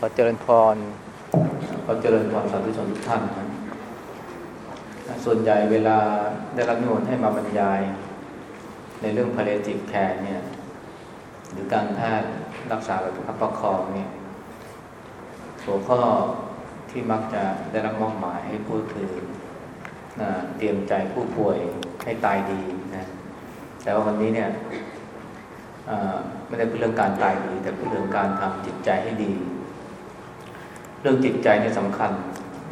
ขอเจริญพรขอเจริญพรสาธุชนทุกท่านนะส่วนใหญ่เวลาได้รับนิมนต์ให้มาบรรยาย ในเรื่อง palliative care เนี่ย หรือการแพทย์รักษาแบบอัปประคองเนี่ยหัวข้อที่มักจะได้รับมอบหมายให้พูดคือเตรียมใจผู้ป่วยให้ตายดีนะ แต่ว่าวันนี้เนี่ยไม่ได้เป็นเรื่องการตายดี แต่เป็นเรื่องการทำจิตใจให้ดี รื่องจิตใจนี่สำคัญ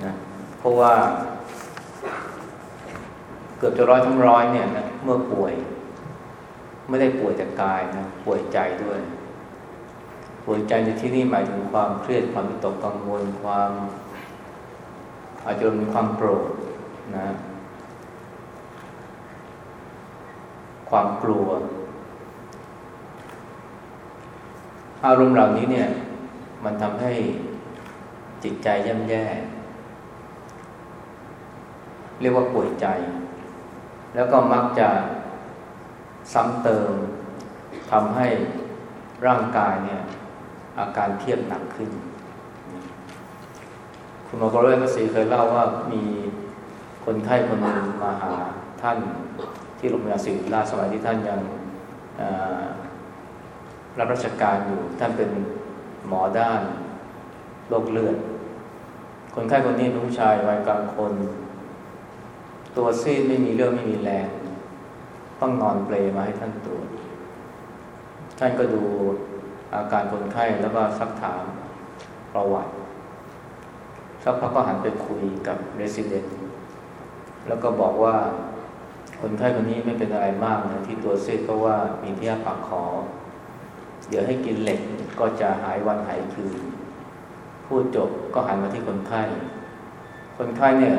นะเพราะว่า เกือบจะร้อยทั้งร้อยเนี่ยนะเมื่อป่วย ไม่ได้ป่วยแต่กายนะป่วยใจด้วย ป่วยใจในที่นี้หมายถึงความเครียดความวิตกกังวลความอาจจะมีความโกรธนะ ความกลัว อารมณ์เหล่านี้เนี่ย มันทำให้ จิตใจย่ำแย่ เรียกว่าป่วยใจ แล้วก็มักจะซ้ำเติมทำให้ร่างกายเนี่ย อาการเทียบหนักขึ้น คุณหมอกรเวศรีเคยเล่าว่ามีคนไข้คนหนึ่งมาหาท่านที่โรงพยาบาลศิริราชสมัยที่ท่านยังรับราชการอยู่ท่านเป็นหมอด้านโรคเลือด คนไข้คนนี้เป็นผู้ชายวัยกลางคน ตัวซีดไม่มีเลือดไม่มีแรง ต้องนอนเปลมาให้ท่านตรวจท่านก็ดูอาการคนไข้แล้วก็ซักถามประวัติสักพักก็หันไปคุยกับเรสซิเดนต์แล้วก็บอกว่าคนไข้คนนี้ไม่เป็นอะไรมากนะที่ตัวซีดก็ว่ามีที่ปากขอ เดี๋ยวให้กินเหล็กก็จะหายวันหายคืน พูดจบก็หันมาที่คนไข้ คนไข้เนี่ย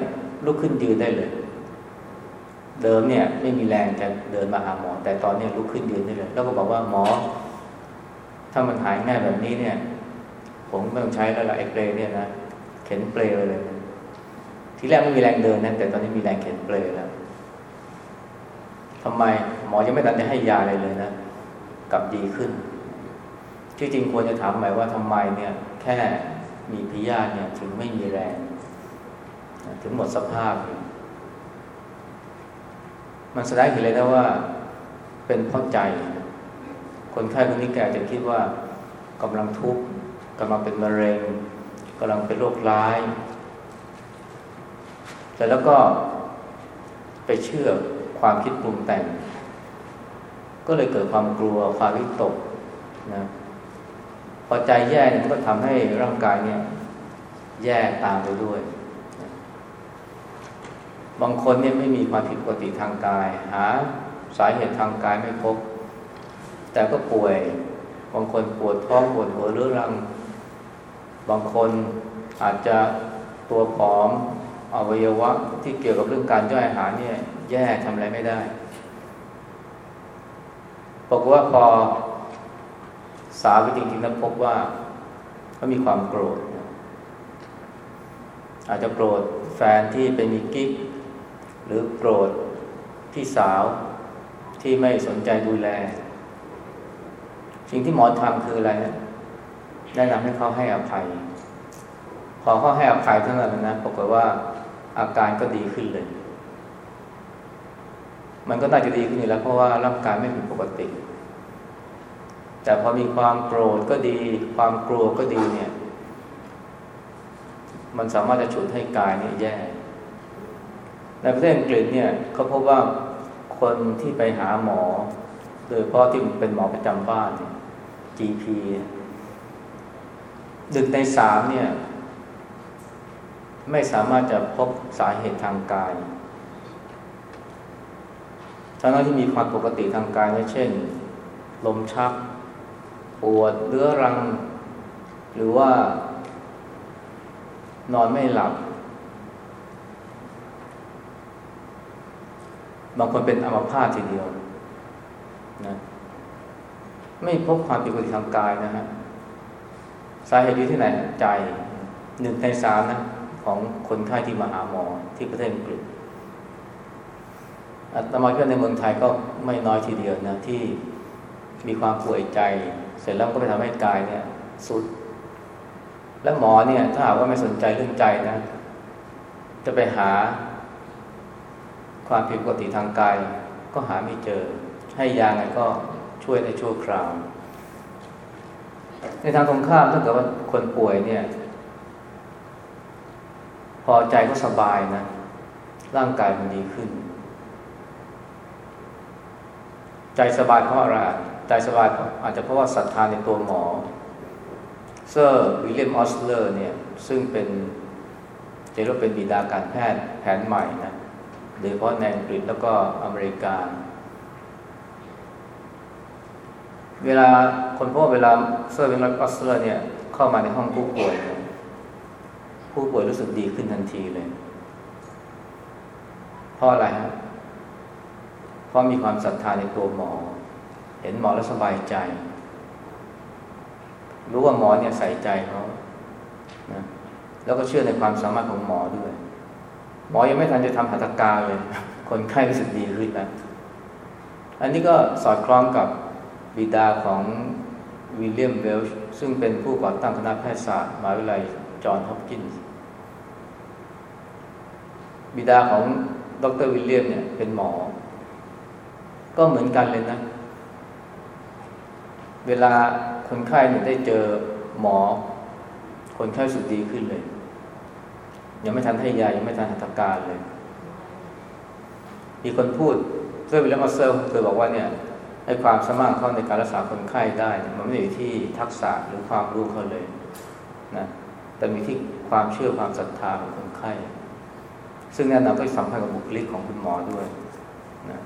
ลุกขึ้นยืนได้เลย เดิมเนี่ยไม่มีแรงจะเดินมาหาหมอ แต่ตอนนี้ลุกขึ้นยืนได้เลย แล้วก็บอกว่าหมอ ถ้ามันหายง่ายแบบนี้เนี่ย ผมไม่ต้องใช้แล้วละไอ้เปลเนี่ยนะเข็นเปลเลยเลยทีแรกไม่มีแรงเดินนะแต่ตอนนี้มีแรงเข็นเปลแล้วทำไมหมอยังไม่ตัดจะให้ยาอะไรเลยนะกลับดีขึ้นที่จริงควรจะถามใหม่ว่าทำไมเนี่ย แค่ มีพยาธิเนี่ยถึงไม่มีแรง ถึงหมดสภาพ มันแสดงเห็นเลยนะว่า เป็นเพราะใจ คนไข้คนนี้แกจะคิดว่ากำลังทุกข์กำลังเป็นมะเร็งกำลังเป็นโรคร้าย แต่แล้วก็ไปเชื่อความคิดปรุงแต่ง ก็เลยเกิดความกลัวความวิตกนะ พอใจแย่เนี่ยมันก็ทำให้ร่างกายเนี่ย แย่ตามไปด้วย บางคนเนี่ยไม่มีความผิดปกติทางกาย หาสาเหตุทางกายไม่พบ แต่ก็ป่วย บางคนปวดท้องปวดหัวเรื้อรัง บางคนอาจจะตัวผอมอวัยวะที่เกี่ยวกับเรื่องการย่อยอาหารเนี่ย แย่ทำอะไรไม่ได้บอกว่าพอ สาวไปจริงๆแล้วพบว่าเขามีความโกรธ อาจจะโกรธแฟนที่เป็นมีกิ๊ก หรือโกรธพี่สาวที่ไม่สนใจดูแล สิ่งที่หมอทำคืออะไรนะแนะนำให้เขาให้อภัย พอเขาให้อภัยเท่านั้นนะปรากฏว่าอาการก็ดีขึ้นเลย มันก็น่าจะดีขึ้นอยู่แล้วเพราะว่าร่างกายไม่ผิดปกติ แต่พอมีความโกรธก็ดี ความกลัวก็ดีเนี่ย มันสามารถจะฉุดให้กายเนี่ยแย่ ในประเทศอังกฤษเนี่ยเขาพบว่าคนที่ไปหาหมอ โดยเพราะที่เป็นหมอประจำบ้านเนี่ย GP ดึกในสามเนี่ย ไม่สามารถจะพบสาเหตุทางกายทั้งที่มีความปกติทางกายเช่น ลมชัก ปวดเรื้อรัง หรือว่านอนไม่หลับ บางคนเป็นอัมพาตทีเดียวนะไม่พบความผิดปกติทางกายนะฮะสาเหตุอยู่ที่ไหนใจหนึ่งในสามนะของคนไข้ที่มาหาหมอที่ประเทศอังกฤษอาตมาคิดในเมืองไทยก็ไม่น้อยทีเดียวนะที่ มีความป่วยใจ เสร็จแล้วก็ไปทำให้กายเนี่ยสุด และหมอเนี่ย ถ้าหากว่าไม่สนใจเรื่องใจนะ จะไปหา ความผิดปกติทางกาย ก็หาไม่เจอ ให้ยาไงก็ช่วยในชั่วคราว ในทางตรงข้ามถ้าเกิดว่าคนป่วยเนี่ย พอใจก็สบายนะ ร่างกายมันดีขึ้น ใจสบายเพราะอะไร ใจสบายอาจจะเพราะว่าศรัทธาในตัวหมอ เซอร์วิลเลียมออสเลอร์เนี่ยซึ่งเป็นจะเรียกเป็นบิดาการแพทย์แผนใหม่นะโดยเฉพาะในอังกฤษแล้วก็อเมริกา เวลาคนพบเวลาเซอร์วิลเลียมออสเลอร์เนี่ยเข้ามาในห้องผู้ป่วยเนี่ยผู้ป่วยรู้สึกดีขึ้นทันทีเลยเพราะอะไรฮะเพราะมีความศรัทธาในตัวหมอ เห็นหมอแล้วสบายใจ รู้ว่าหมอเนี่ยใส่ใจเขานะแล้วก็เชื่อในความสามารถของหมอด้วย หมอยังไม่ทันจะทำหัตถการเลย คนไข้รู้สึกดีขึ้นแล้วอันนี้ก็สอดคล้องกับบิดาของวิลเลียมเวลช์ซึ่งเป็นผู้ก่อตั้งคณะแพทยศาสตร์มหาวิทยาลัยจอห์นฮอปกินส์บิดาของดรวิลเลียมเนี่ยเป็นหมอ ก็เหมือนกันเลยนะ เวลาคนไข้เนี่ยได้เจอหมอ คนไข้สุดดีขึ้นเลย ยังไม่ทันให้ยายังไม่ทันหัตถการเลย มีคนพูดเพื่อวิลเลียมออเซอร์เคยบอกว่าเนี่ยให้ความสามารถเขาในการรักษาคนไข้ได้ มันไม่ได้อยู่ที่ทักษะหรือความรู้เขาเลยนะแต่มีที่ความเชื่อความศรัทธาของคนไข้ ซึ่งแน่นอนก็สัมพันธ์กับบุคลิกของคุณหมอด้วยนะ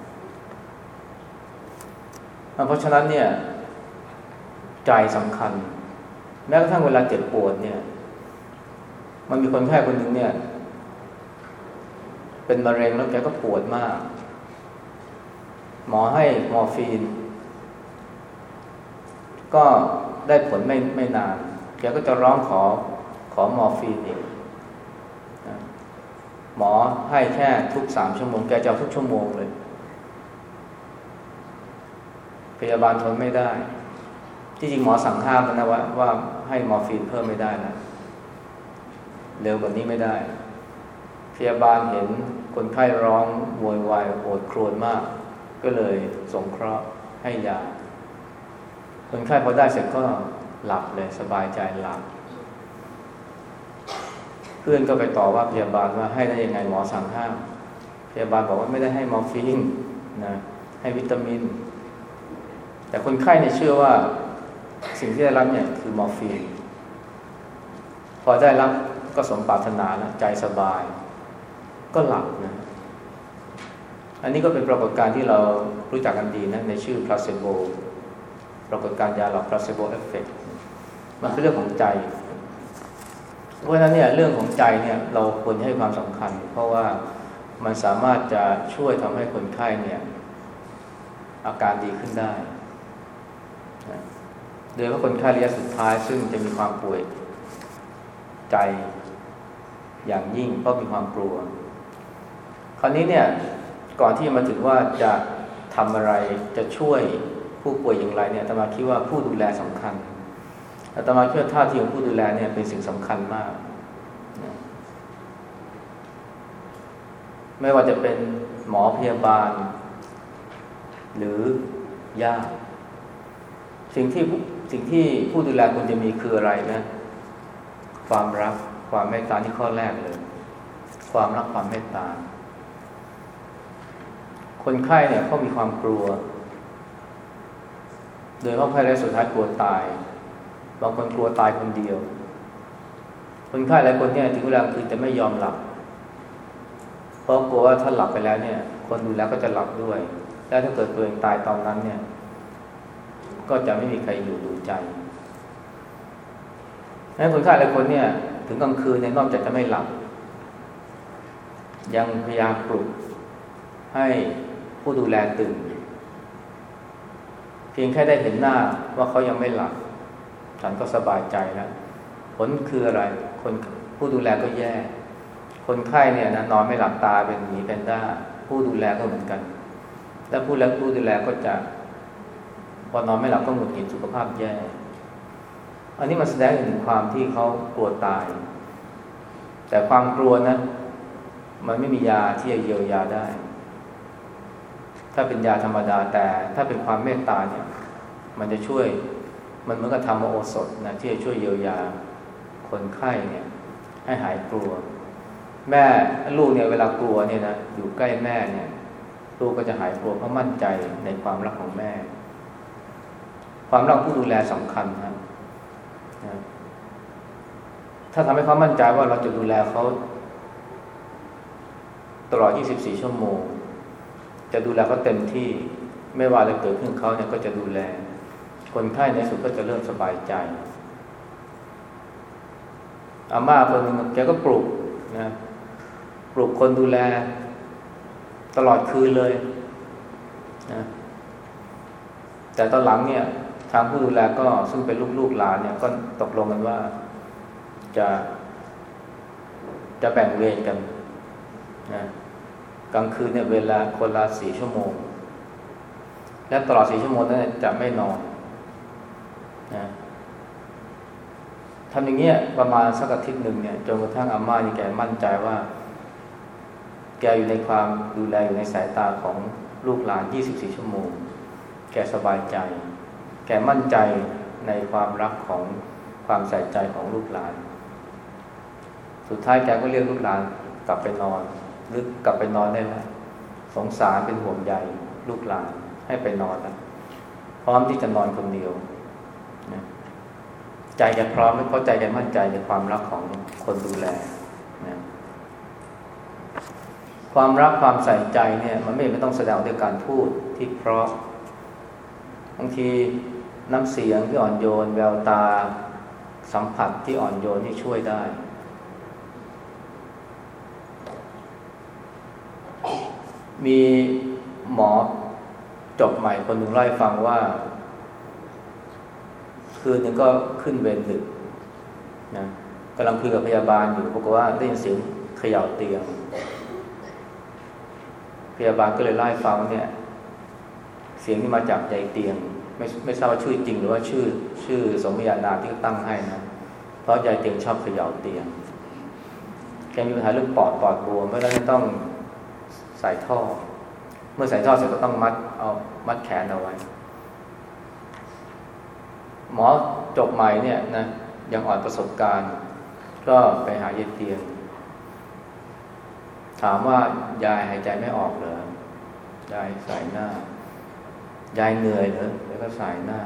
เพราะฉะนั้นเนี่ย ใจสำคัญ แม้กระทั่งเวลาเจ็บปวดเนี่ย มันมีคนไข้คนหนึ่งเนี่ย เป็นมะเร็งแล้วแกก็ปวดมาก หมอให้มอร์ฟีน ก็ได้ผลไม่ไม่นาน แกก็จะร้องขอขอมอร์ฟีนอีกหมอให้แค่ทุกสามชั่วโมง แกจะทุกชั่วโมงเลย พยาบาลทนไม่ได้ ที่จริงหมอสั่งห้ามนะว่าว่าให้มอร์ฟีนเพิ่มไม่ได้นะเร็วกว่านี้ไม่ได้ พยาบาลเห็นคนไข้ร้องโวยวายโอดครวญมาก ก็เลยสงเคราะห์ให้ยาคนไข้พอได้เสร็จก็หลับเลยสบายใจหลับ เพื่อนก็ไปต่อว่าพยาบาลว่าให้ได้ยังไงหมอสั่งห้าม พยาบาลบอกว่าไม่ได้ให้มอร์ฟีนนะให้วิตามิน แต่คนไข้เนี่ยเชื่อว่า สิ่งที่ได้รับเนี่ยคือมอร์ฟีน พอได้รับก็สมปรารถนาแล้วใจสบาย ก็หลับนะอันนี้ก็เป็นปรากฏการณ์ที่เรารู้จักกันดีนะในชื่อ placebo ปรากฏการณ์ยาหลอก placebo effect มันคือเรื่องของใจ เพราะฉะนั้นเนี่ยเรื่องของใจเนี่ยเราควรให้ความสำคัญ เพราะว่ามันสามารถจะช่วยทำให้คนไข้เนี่ยอาการดีขึ้นได้ โดยเฉพาะคนไข้ระยะสุดท้าย ซึ่งจะมีความป่วยใจอย่างยิ่งเพราะมีความกลัว คราวนี้เนี่ยก่อนที่จะมาถึงว่าจะทำอะไรจะช่วยผู้ป่วยอย่างไรเนี่ยตมาคิดว่าผู้ดูแลสำคัญแต่ตมาคิดว่าท่าทีของผู้ดูแลเนี่ยเป็นสิ่งสำคัญมาก ไม่ว่าจะเป็นหมอพยาบาล หรือญาติสิ่งที่ สิ่งที่ผู้ดูแลควรจะมีคืออะไรนะ ความรักความเมตตาที่ข้อแรกเลย ความรักความเมตตา คนไข้เนี่ยเขามีความกลัว โดยเพาะไข้และสุดท้ายกลัวตาย บางคนกลัวตายคนเดียว คนไข้หลายคนเนี่ยถึงเวลาคือจะไม่ยอมหลับ เพราะกลัวว่าถ้าหลับไปแล้วเนี่ย คนดูแลก็จะหลับด้วย แล้วถ้าเกิดตัวเองตายตอนนั้นเนี่ย ก็จะไม่มีใครอยู่ดูใจแม้คนไข้หลายคนเนี่ย ถึงกลางคืนเนี่ยนอกจากจะไม่หลับ ยังพยายามปลุกให้ผู้ดูแลตื่น เพียงแค่ได้เห็นหน้าว่าเขายังไม่หลับฉันก็สบายใจแล้วผลคืออะไร คนผู้ดูแลก็แย่ คนไข้เนี่ยนะนอนไม่หลับตาเป็นหมีเป็นด้า ผู้ดูแลก็เหมือนกัน แล้วผู้แลผู้ดูแลก็จะ พอนอนไม่หลับก็หงุดหงิดสุขภาพแย่ อันนี้มันแสดงถึงความที่เขากลัวตาย แต่ความกลัวนะมันไม่มียาที่จะเยียวยาได้ ถ้าเป็นยาธรรมดาแต่ ถ้าเป็นความเมตตาเนี่ย มันจะช่วยมันเหมือนกับธรรมโอสถนะที่จะช่วยเยียวยาคนไข้เนี่ย ให้หายกลัว แม่ลูกเนี่ยเวลากลัวเนี่ยนะอยู่ใกล้แม่เนี่ย ลูกก็จะหายกลัวเพราะมั่นใจในความรักของแม่ ความรักผู้ดูแลสำคัญนะถ้าทำให้เขามั่นใจว่าเราจะดูแลเขาตลอด 24 ชั่วโมง จะดูแลเขาเต็มที่ไม่ว่าอะไรเกิดขึ้นเขาเนี่ยก็จะดูแล คนไข้ในสุดก็จะเริ่มสบายใจ อาม่าคนหนึ่งแกก็ปลุกนะปลุกคนดูแล ตลอดคืนเลยนะแต่ตอนหลังเนี่ย ทางผู้ดูแลก็ซึ่งเป็นลูกๆหลานเนี่ยก็ตกลงกันว่าจะ จะแบ่งเวรกันนะกลางคืนเนี่ยเวลาคนละสี่ชั่วโมง และตลอดสี่ชั่วโมงนั้นจะไม่นอนนะทำอย่างเงี้ยประมาณสักอาทิตย์หนึ่งเนี่ยจนกระทั่งอาม่านี่แกมั่นใจว่า แกอยู่ในความดูแลอยู่ในสายตาของลูกหลาน 24 ชั่วโมง แกสบายใจ แกมั่นใจในความรักของความใส่ใจของลูกหลาน สุดท้ายแกก็เรียกลูกหลานกลับไปนอนหรือกลับไปนอนได้แล้วสงสารเป็นห่วงใยลูกหลานให้ไปนอนแล้วพร้อมที่จะนอนคนเดียวนะใจแกพร้อมเข้าะใจแกมั่นใจในความรักของคนดูแลนะความรักความใส่ใจเนี่ย มันไม่ไม่ต้องแสดงด้วยการพูดที่เพราะบางที น้ำเสียงที่อ่อนโยน แววตา สัมผัสที่อ่อนโยนที่ช่วยได้ มีหมอจบใหม่คนหนึ่งเล่าให้ฟังว่า คืนนึงก็ขึ้นเวรดึกนะกำลังคุยกับพยาบาลอยู่ปรากฏว่าได้ยินเสียงเขย่าเตียง พยาบาลก็เลยไล่ฟังเนี่ย เสียงที่มาจากใจเตียง ไม่ไม่ทราบว่าชื่อจริงหรือว่าชื่อชื่อสมญานามที่ตั้งให้นะ เพราะใจเตียงชอบเขย่าเตียง แกมีปัญหาเรื่องปอดปอดบวมเพราะฉะนั้นต้องใส่ท่อ เมื่อใส่ท่อเสร็จก็ต้องมัดเอามัดแขนเอาไว้ หมอจบใหม่เนี่ยนะยังอ่อนประสบการณ์ ก็ไปหายายเตียง ถามว่ายายหายใจไม่ออกเหรอยายใสายหน้า ยายเหนื่อยเหรอแล้วก็สายหน้า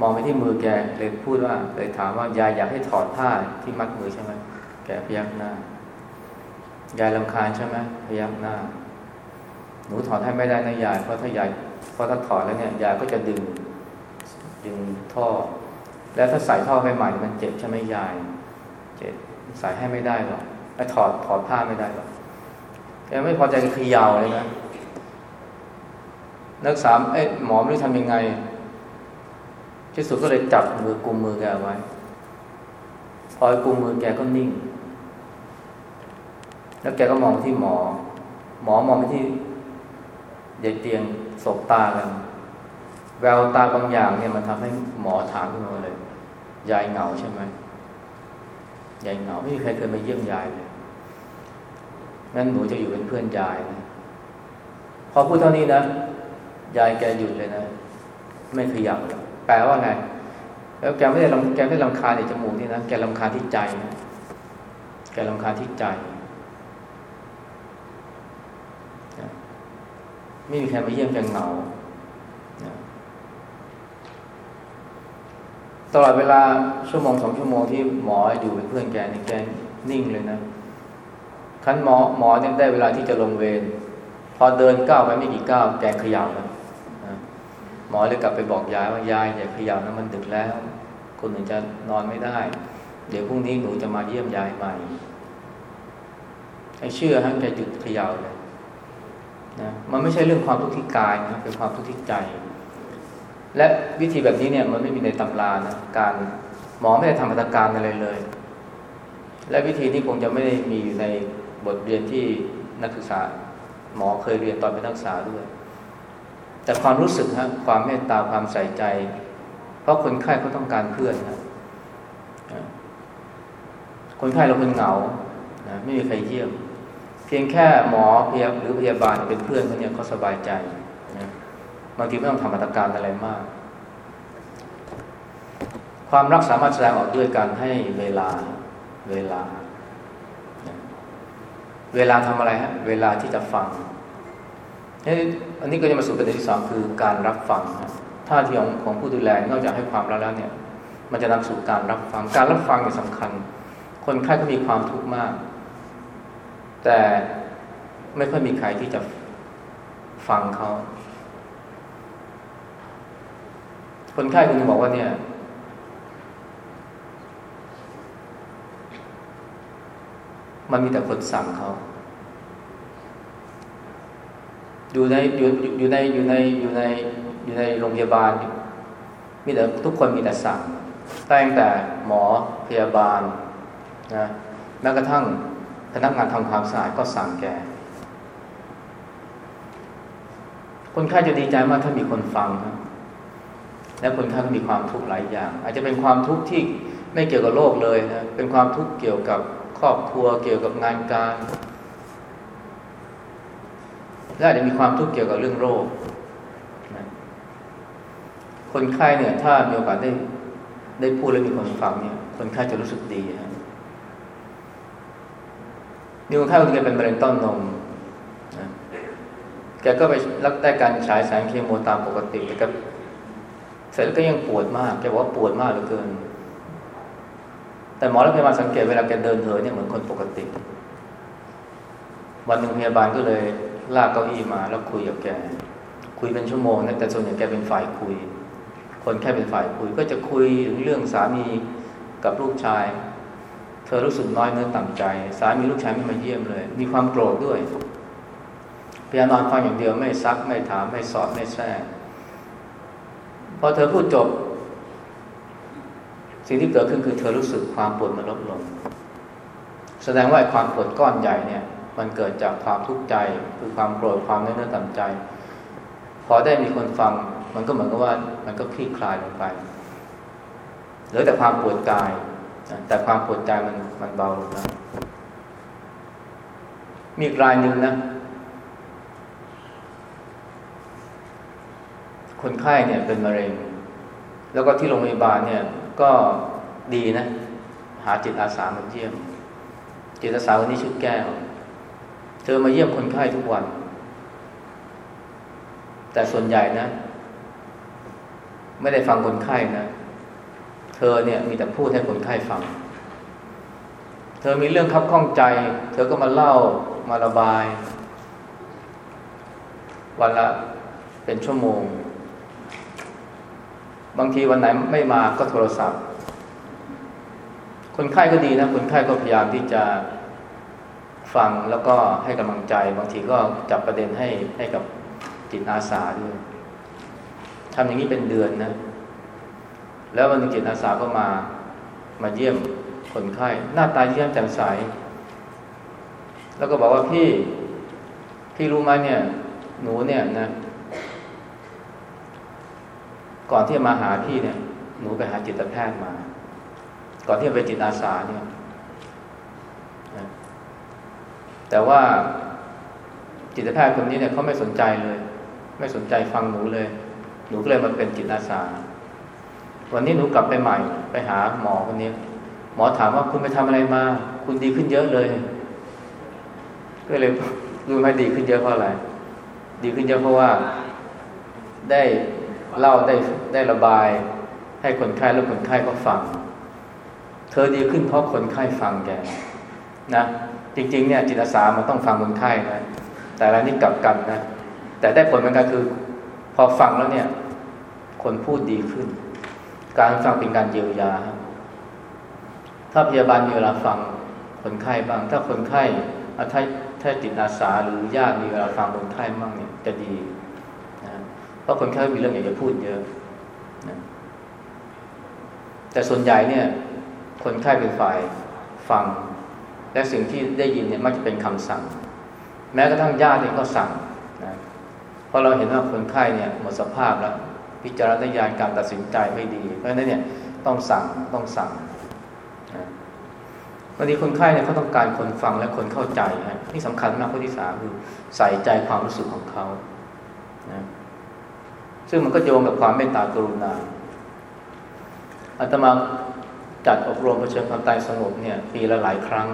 มองไปที่มือแกเลยพูดว่าเลยถามว่ายายอยากให้ถอดผ้าที่มัดมือใช่ไหมแกพยักหน้า ยายลำคาญใช่ไหมพยักหน้า หนูถอดให้ไม่ได้นะยายเพราะถ้ายายเพราะถ้าถอดแล้วเนี่ยยายก็จะดึงดึงท่อ แล้วถ้าใส่ท่อใหม่มันเจ็บใช่ไหมยาย เจ็บใส่ให้ไม่ได้หรอกไอ้ถอดถอดผ้าไม่ได้หรอกแกไม่พอใจขยาวเลยนะ นักษามเอ้หมอไม่รู้ทำยังไง ที่สุดก็เลยจับมือกุมมือแกไว้ พอกุมมือแกก็นิ่ง แล้วแกก็มองที่หมอ หมอมองไปที่ยายเตียงสบตากัน แววตาบางอย่างเนี่ยมันทำให้หมอถามขึ้นมาเลย ยายเหงาใช่ไหมยายเหงาไม่มีใครเคยมาเยี่ยมยายเลยงั้นหนูจะอยู่เป็นเพื่อนยายนะ พอพูดเท่านี้นะ ยายแกหยุดเลยนะ ไม่ขยับแปลว่าไง แล้วแกไม่ได้ลำแกไม่ลำคาญในจมูกนี่นะแกลำคาญที่ใจนะแกลำคาญที่ใจ ไม่มีใครมาเยี่ยมแกเหงาตลอดเวลาชั่วโมงสองชั่วโมงที่หมออยู่เป็นเพื่อนแกนี่แกนิ่งเลยนะคันหมอหมอเนี่ยได้เวลาที่จะลงเวรพอเดินก้าวไปไม่กี่ก้าวแกขยับแล้ว หมอเลยกลับไปบอกยายว่ายายอย่าขยับนะมันดึกแล้ว คนหนึ่งจะนอนไม่ได้ เดี๋ยวพรุ่งนี้หนูจะมาเยี่ยมยายใหม่ให้เชื่อฮะแกหยุดขยับเลยนะมันไม่ใช่เรื่องความทุกข์ที่กายนะเป็นความทุกข์ที่ใจ และวิธีแบบนี้เนี่ยมันไม่มีในตำรานะการหมอไม่ได้ทำอัตการอะไรเลย และวิธีนี้คงจะไม่ได้มีอยู่ในบทเรียนที่นักศึกษา หมอเคยเรียนตอนเป็นนักศึกษาด้วย แต่ความรู้สึกฮะความเมตตาความใส่ใจ เพราะคนไข้เขาต้องการเพื่อนนะคนไข้เราเป็นเหงานะไม่มีใครเยี่ยม เพียงแค่หมอพยาหรือพยาบาลเป็นเพื่อนเขาเนี่ยเขาสบายใจนะบางทีไม่ต้องทำมาตรการอะไรมาก ความรักสามารถแสดงออกด้วยการให้เวลาเวลา เวลาทำอะไรฮะ เวลาที่จะฟัง อันนี้ก็จะมาสู่ประเด็นที่สองคือการรับฟังท่าทีของของผู้ดูแลนอกจากให้ความรักแล้วเนี่ย มันจะนำสู่การรับฟังการรับฟังเนี่ยสำคัญ คนไข้ก็มีความทุกข์มาก แต่ไม่ค่อยมีใครที่จะฟังเขาคนไข้คนนึงบอกว่าเนี่ย มันมีแต่คนสั่งเขา อยู่ในอยู่อยู่ในอยู่ในอยู่ในอยู่ในโรงพยาบาล มีแต่ทุกคนมีแต่สั่งตั้งแต่หมอพยาบาลนะแม้กระทั่งพนักงานทำความสะอาดก็สั่งแกคนไข้จะดีใจมากถ้ามีคนฟังนะและคนไข้ก็มีความทุกข์หลายอย่าง อาจจะเป็นความทุกข์ที่ไม่เกี่ยวกับโรคเลยนะเป็นความทุกข์เกี่ยวกับครอบครัวเกี่ยวกับงานการ และอาจจะมีความทุกข์เกี่ยวกับเรื่องโรคนะคนไข้เนี่ยถ้ามีโอกาสได้ได้พูดและมีคนฟังเนี่ย คนไข้จะรู้สึกดีฮะมีคนไข้คนนึงเป็นมะเร็งต้นนมนะแกก็ไปรับได้การฉายแสงเคมีตามปกติแต่ก็เสร็จแล้วก็ยังปวดมาก แกบอกว่าปวดมากเหลือเกิน แต่หมอและพยาบาลสังเกตเวลาแกเดินเหินเนี่ยเหมือนคนปกติ วันหนึ่งพยาบาลก็เลย ลากเก้าอี้มาแล้วคุยกับแก คุยเป็นชั่วโมงนะแต่ส่วนใหญ่แกเป็นฝ่ายคุย คนแค่เป็นฝ่ายคุย ก็จะคุยถึงเรื่องสามีกับลูกชาย เธอรู้สึกน้อยเนื้อต่ำใจ สามีลูกชายไม่มาเยี่ยมเลย มีความโกรธด้วยพยายามนอนฟังอย่างเดียวไม่ซักไม่ถามไม่สอนไม่แทรกพอเธอพูดจบ สิ่งที่เกิดขึ้นคือเธอรู้สึกความปวดมันลดลง แสดงว่าความปวดก้อนใหญ่เนี่ย มันเกิดจากความทุกข์ใจ คือความโกรธความเนื้อเนื้อต่ำใจ พอได้มีคนฟัง มันก็เหมือนกับว่ามันก็คลี่คลายลงไปเหลือแต่ความปวดกาย แต่ความปวดใจมันมันเบาลงแล้วมีรายหนึ่งนะ คนไข้เนี่ยเป็นมะเร็ง แล้วก็ที่โรงพยาบาลเนี่ย ก็ดีนะ หาจิตอาสามาเยี่ยม จิตอาสาคนนี้ชื่อแก้ว ธอมาเยี่ยมคนไข้ทุกวัน แต่ส่วนใหญ่นะ ไม่ได้ฟังคนไข้นะ เธอเนี่ยมีแต่พูดให้คนไข้ฟัง เธอมีเรื่องคับข้องใจ เธอก็มาเล่ามาระบาย วันละเป็นชั่วโมง บางทีวันไหนไม่มาก็โทรศัพท์ คนไข้ก็ดีนะ คนไข้ก็พยายามที่จะ ฟังแล้วก็ให้กำลังใจ บางทีก็จับประเด็นให้ให้กับจิตอาสาด้วยทำอย่างนี้เป็นเดือนนะ แล้ววันนึงจิตอาสาก็มามาเยี่ยมคนไข้ หน้าตาเยี่ยมแจ่มใส แล้วก็บอกว่าพี่พี่รู้ไหมเนี่ย หนูเนี่ยนะ ก่อนที่จะมาหาพี่เนี่ย หนูไปหาจิตแพทย์มา ก่อนที่จะไปจิตอาสาเนี่ย แต่ว่าจิตแพทย์คนนี้เนี่ยเขาไม่สนใจเลย ไม่สนใจฟังหนูเลย หนูก็เลยมาเป็นจิตอาสา วันนี้หนูกลับไปใหม่ ไปหาหมอคนนี้ หมอถามว่าคุณไปทำอะไรมา คุณดีขึ้นเยอะเลย ก็เลยรู้ไหมดีขึ้นเยอะเพราะอะไร ดีขึ้นเยอะเพราะว่า ได้เล่าได้ได้ระบาย ให้คนไข้แล้วคนไข้ก็ฟัง เธอดีขึ้นเพราะคนไข้ฟังแกนะ จริงๆเนี่ยจิตอาสามันต้องฟังคนไข้นะแต่ละนี่กลับกันนะแต่ได้ผลเหมือนกันคือ พอฟังแล้วเนี่ย คนพูดดีขึ้น การฟังเป็นการเยียวยา ถ้าพยาบาลมีเวลาฟังคนไข้บ้าง ถ้าคนไข้ถ้าถ้าจิตอาสาหรือญาติมีเวลาฟังคนไข้บ้างเนี่ยจะดีนะเพราะคนไข้มีเรื่องอยากจะพูดเยอะนะแต่ส่วนใหญ่เนี่ย คนไข้เป็นฝ่ายฟัง และสิ่งที่ได้ยินเนี่ยมักจะเป็นคำสั่ง แม้กระทั่งญาติเองก็สั่งนะเพราะเราเห็นว่าคนไข้เนี่ยหมดสภาพแล้ว พิจารณาญาณการตัดสินใจไม่ดี เพราะฉะนั้นเนี่ยต้องสั่งต้องสั่งนะวันนี้คนไข้เนี่ยเขาต้องการคนฟังและคนเข้าใจฮะนี่สำคัญมากข้อที่สามคือใส่ใจความรู้สึกของเขานะซึ่งมันก็โยงกับความเมตตากรุณาอาตมาจัดอบรมเผชิญความตายสงบเนี่ยปีละหลายครั้ง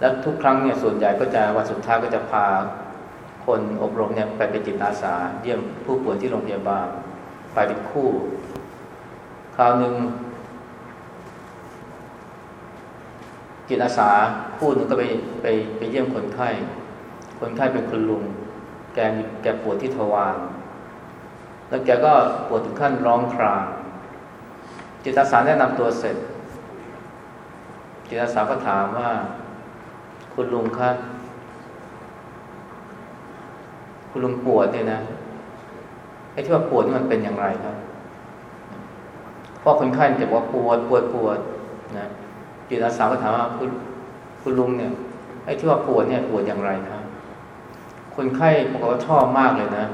และทุกครั้งเนี่ยส่วนใหญ่ก็จะวันสุดท้ายก็จะพาคนอบรมเนี่ยไปเป็นจิตอาสา เยี่ยมผู้ป่วยที่โรงพยาบาลไปเป็นคู่ คราวหนึ่งจิตอาสาคู่หนึ่งก็ไปไปไปเยี่ยมคนไข้ คนไข้เป็นคุณลุง แกแกปวดที่ทวารแล้วแกก็ปวดถึงขั้นร้องครางจิตอาสาแนะนำตัวเสร็จ จิตอาสาก็ถามว่า คุณลุงครับ คุณลุงปวดเนี่ยนะไอ้ที่ว่าปวดนี่มันเป็นอย่างไรครับเพราะคนไข้จะบอกว่าปวดปวดปวดนะจิตอาสาก็ถามว่าคุณคุณลุงเนี่ยไอ้ที่ว่าปวดเนี่ยปวดอย่างไรครับคนไข้บอกว่าชอบมากเลยนะ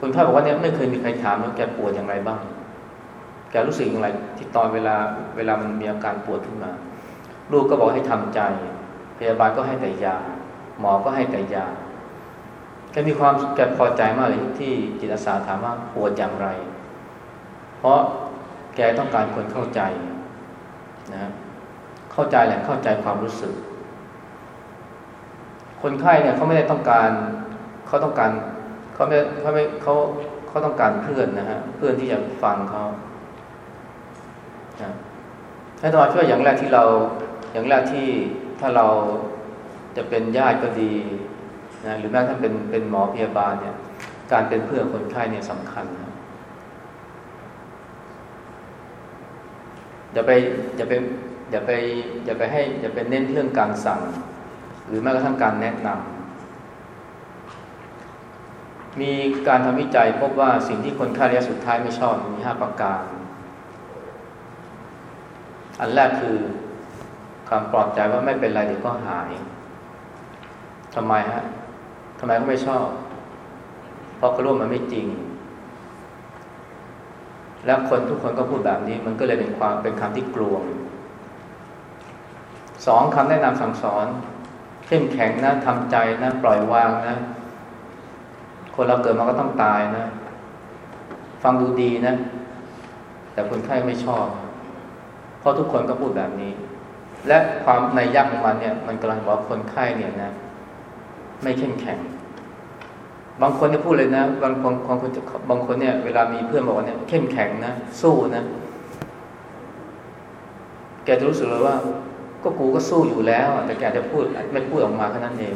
คนไข้บอกว่าเนี่ยไม่เคยมีใครถามว่าแกปวดอย่างไรบ้าง แกรู้สึกอย่างไร ที่ตอนเวลาเวลามันมีอาการปวดขึ้นมา ลูกก็บอกให้ทำใจ พยาบาลก็ให้แต่ยา หมอก็ให้แต่ยาแกมีความแกพอใจมากเลยที่จิตอาสาถามว่าปวดอย่างไร เพราะแกต้องการคนเข้าใจนะเข้าใจแหละเข้าใจความรู้สึก คนไข้เนี่ยเขาไม่ได้ต้องการเขาต้องการเขาไม่เขาไม่เขาเขาต้องการเพื่อนนะฮะเพื่อนที่จะฟังเขานะให้ตมาช่วยอย่างแรกที่เราอย่างแรกที่ ถ้าเราจะเป็นญาติก็ดีนะหรือแม้ท่านเป็นเป็นหมอพยาบาลเนี่ย การเป็นเพื่อนคนไข้เนี่ยสำคัญนะอย่าไปอย่าไปอย่าไปอย่าไปให้อย่าไปเน้นเรื่องการสั่ง หรือแม้กระทั่งการแนะนำมีการทำวิจัยพบว่าสิ่งที่คนไข้ระยะสุดท้ายไม่ชอบมีห้าประการ อันแรกคือ คำปลอบใจว่าไม่เป็นไรเดี๋ยวก็หายทำไมฮะทำไมเขาไม่ชอบ เพราะเขารู้มันไม่จริง แล้วคนทุกคนก็พูดแบบนี้ มันก็เลยเป็นความเป็นคำที่กลวงสองคำแนะนำสั่งสอนเข้มแข็งนะทำใจนะปล่อยวางนะ คนเราเกิดมาก็ต้องตายนะ ฟังดูดีนะ แต่คนไข้ไม่ชอบ เพราะทุกคนก็พูดแบบนี้ และความในยักของมันเนี่ย มันกำลังบอกคนไข้เนี่ยนะ ไม่เข้มแข็ง บางคนจะพูดเลยนะ บางคนบางคนบางคนเนี่ย เวลามีเพื่อนบอกว่าเนี่ย เข้มแข็งนะ สู้นะ แกจะรู้สึกเลยว่า ก็กูก็สู้อยู่แล้ว แต่แกจะพูดไม่พูดออกมาแค่นั้นเอง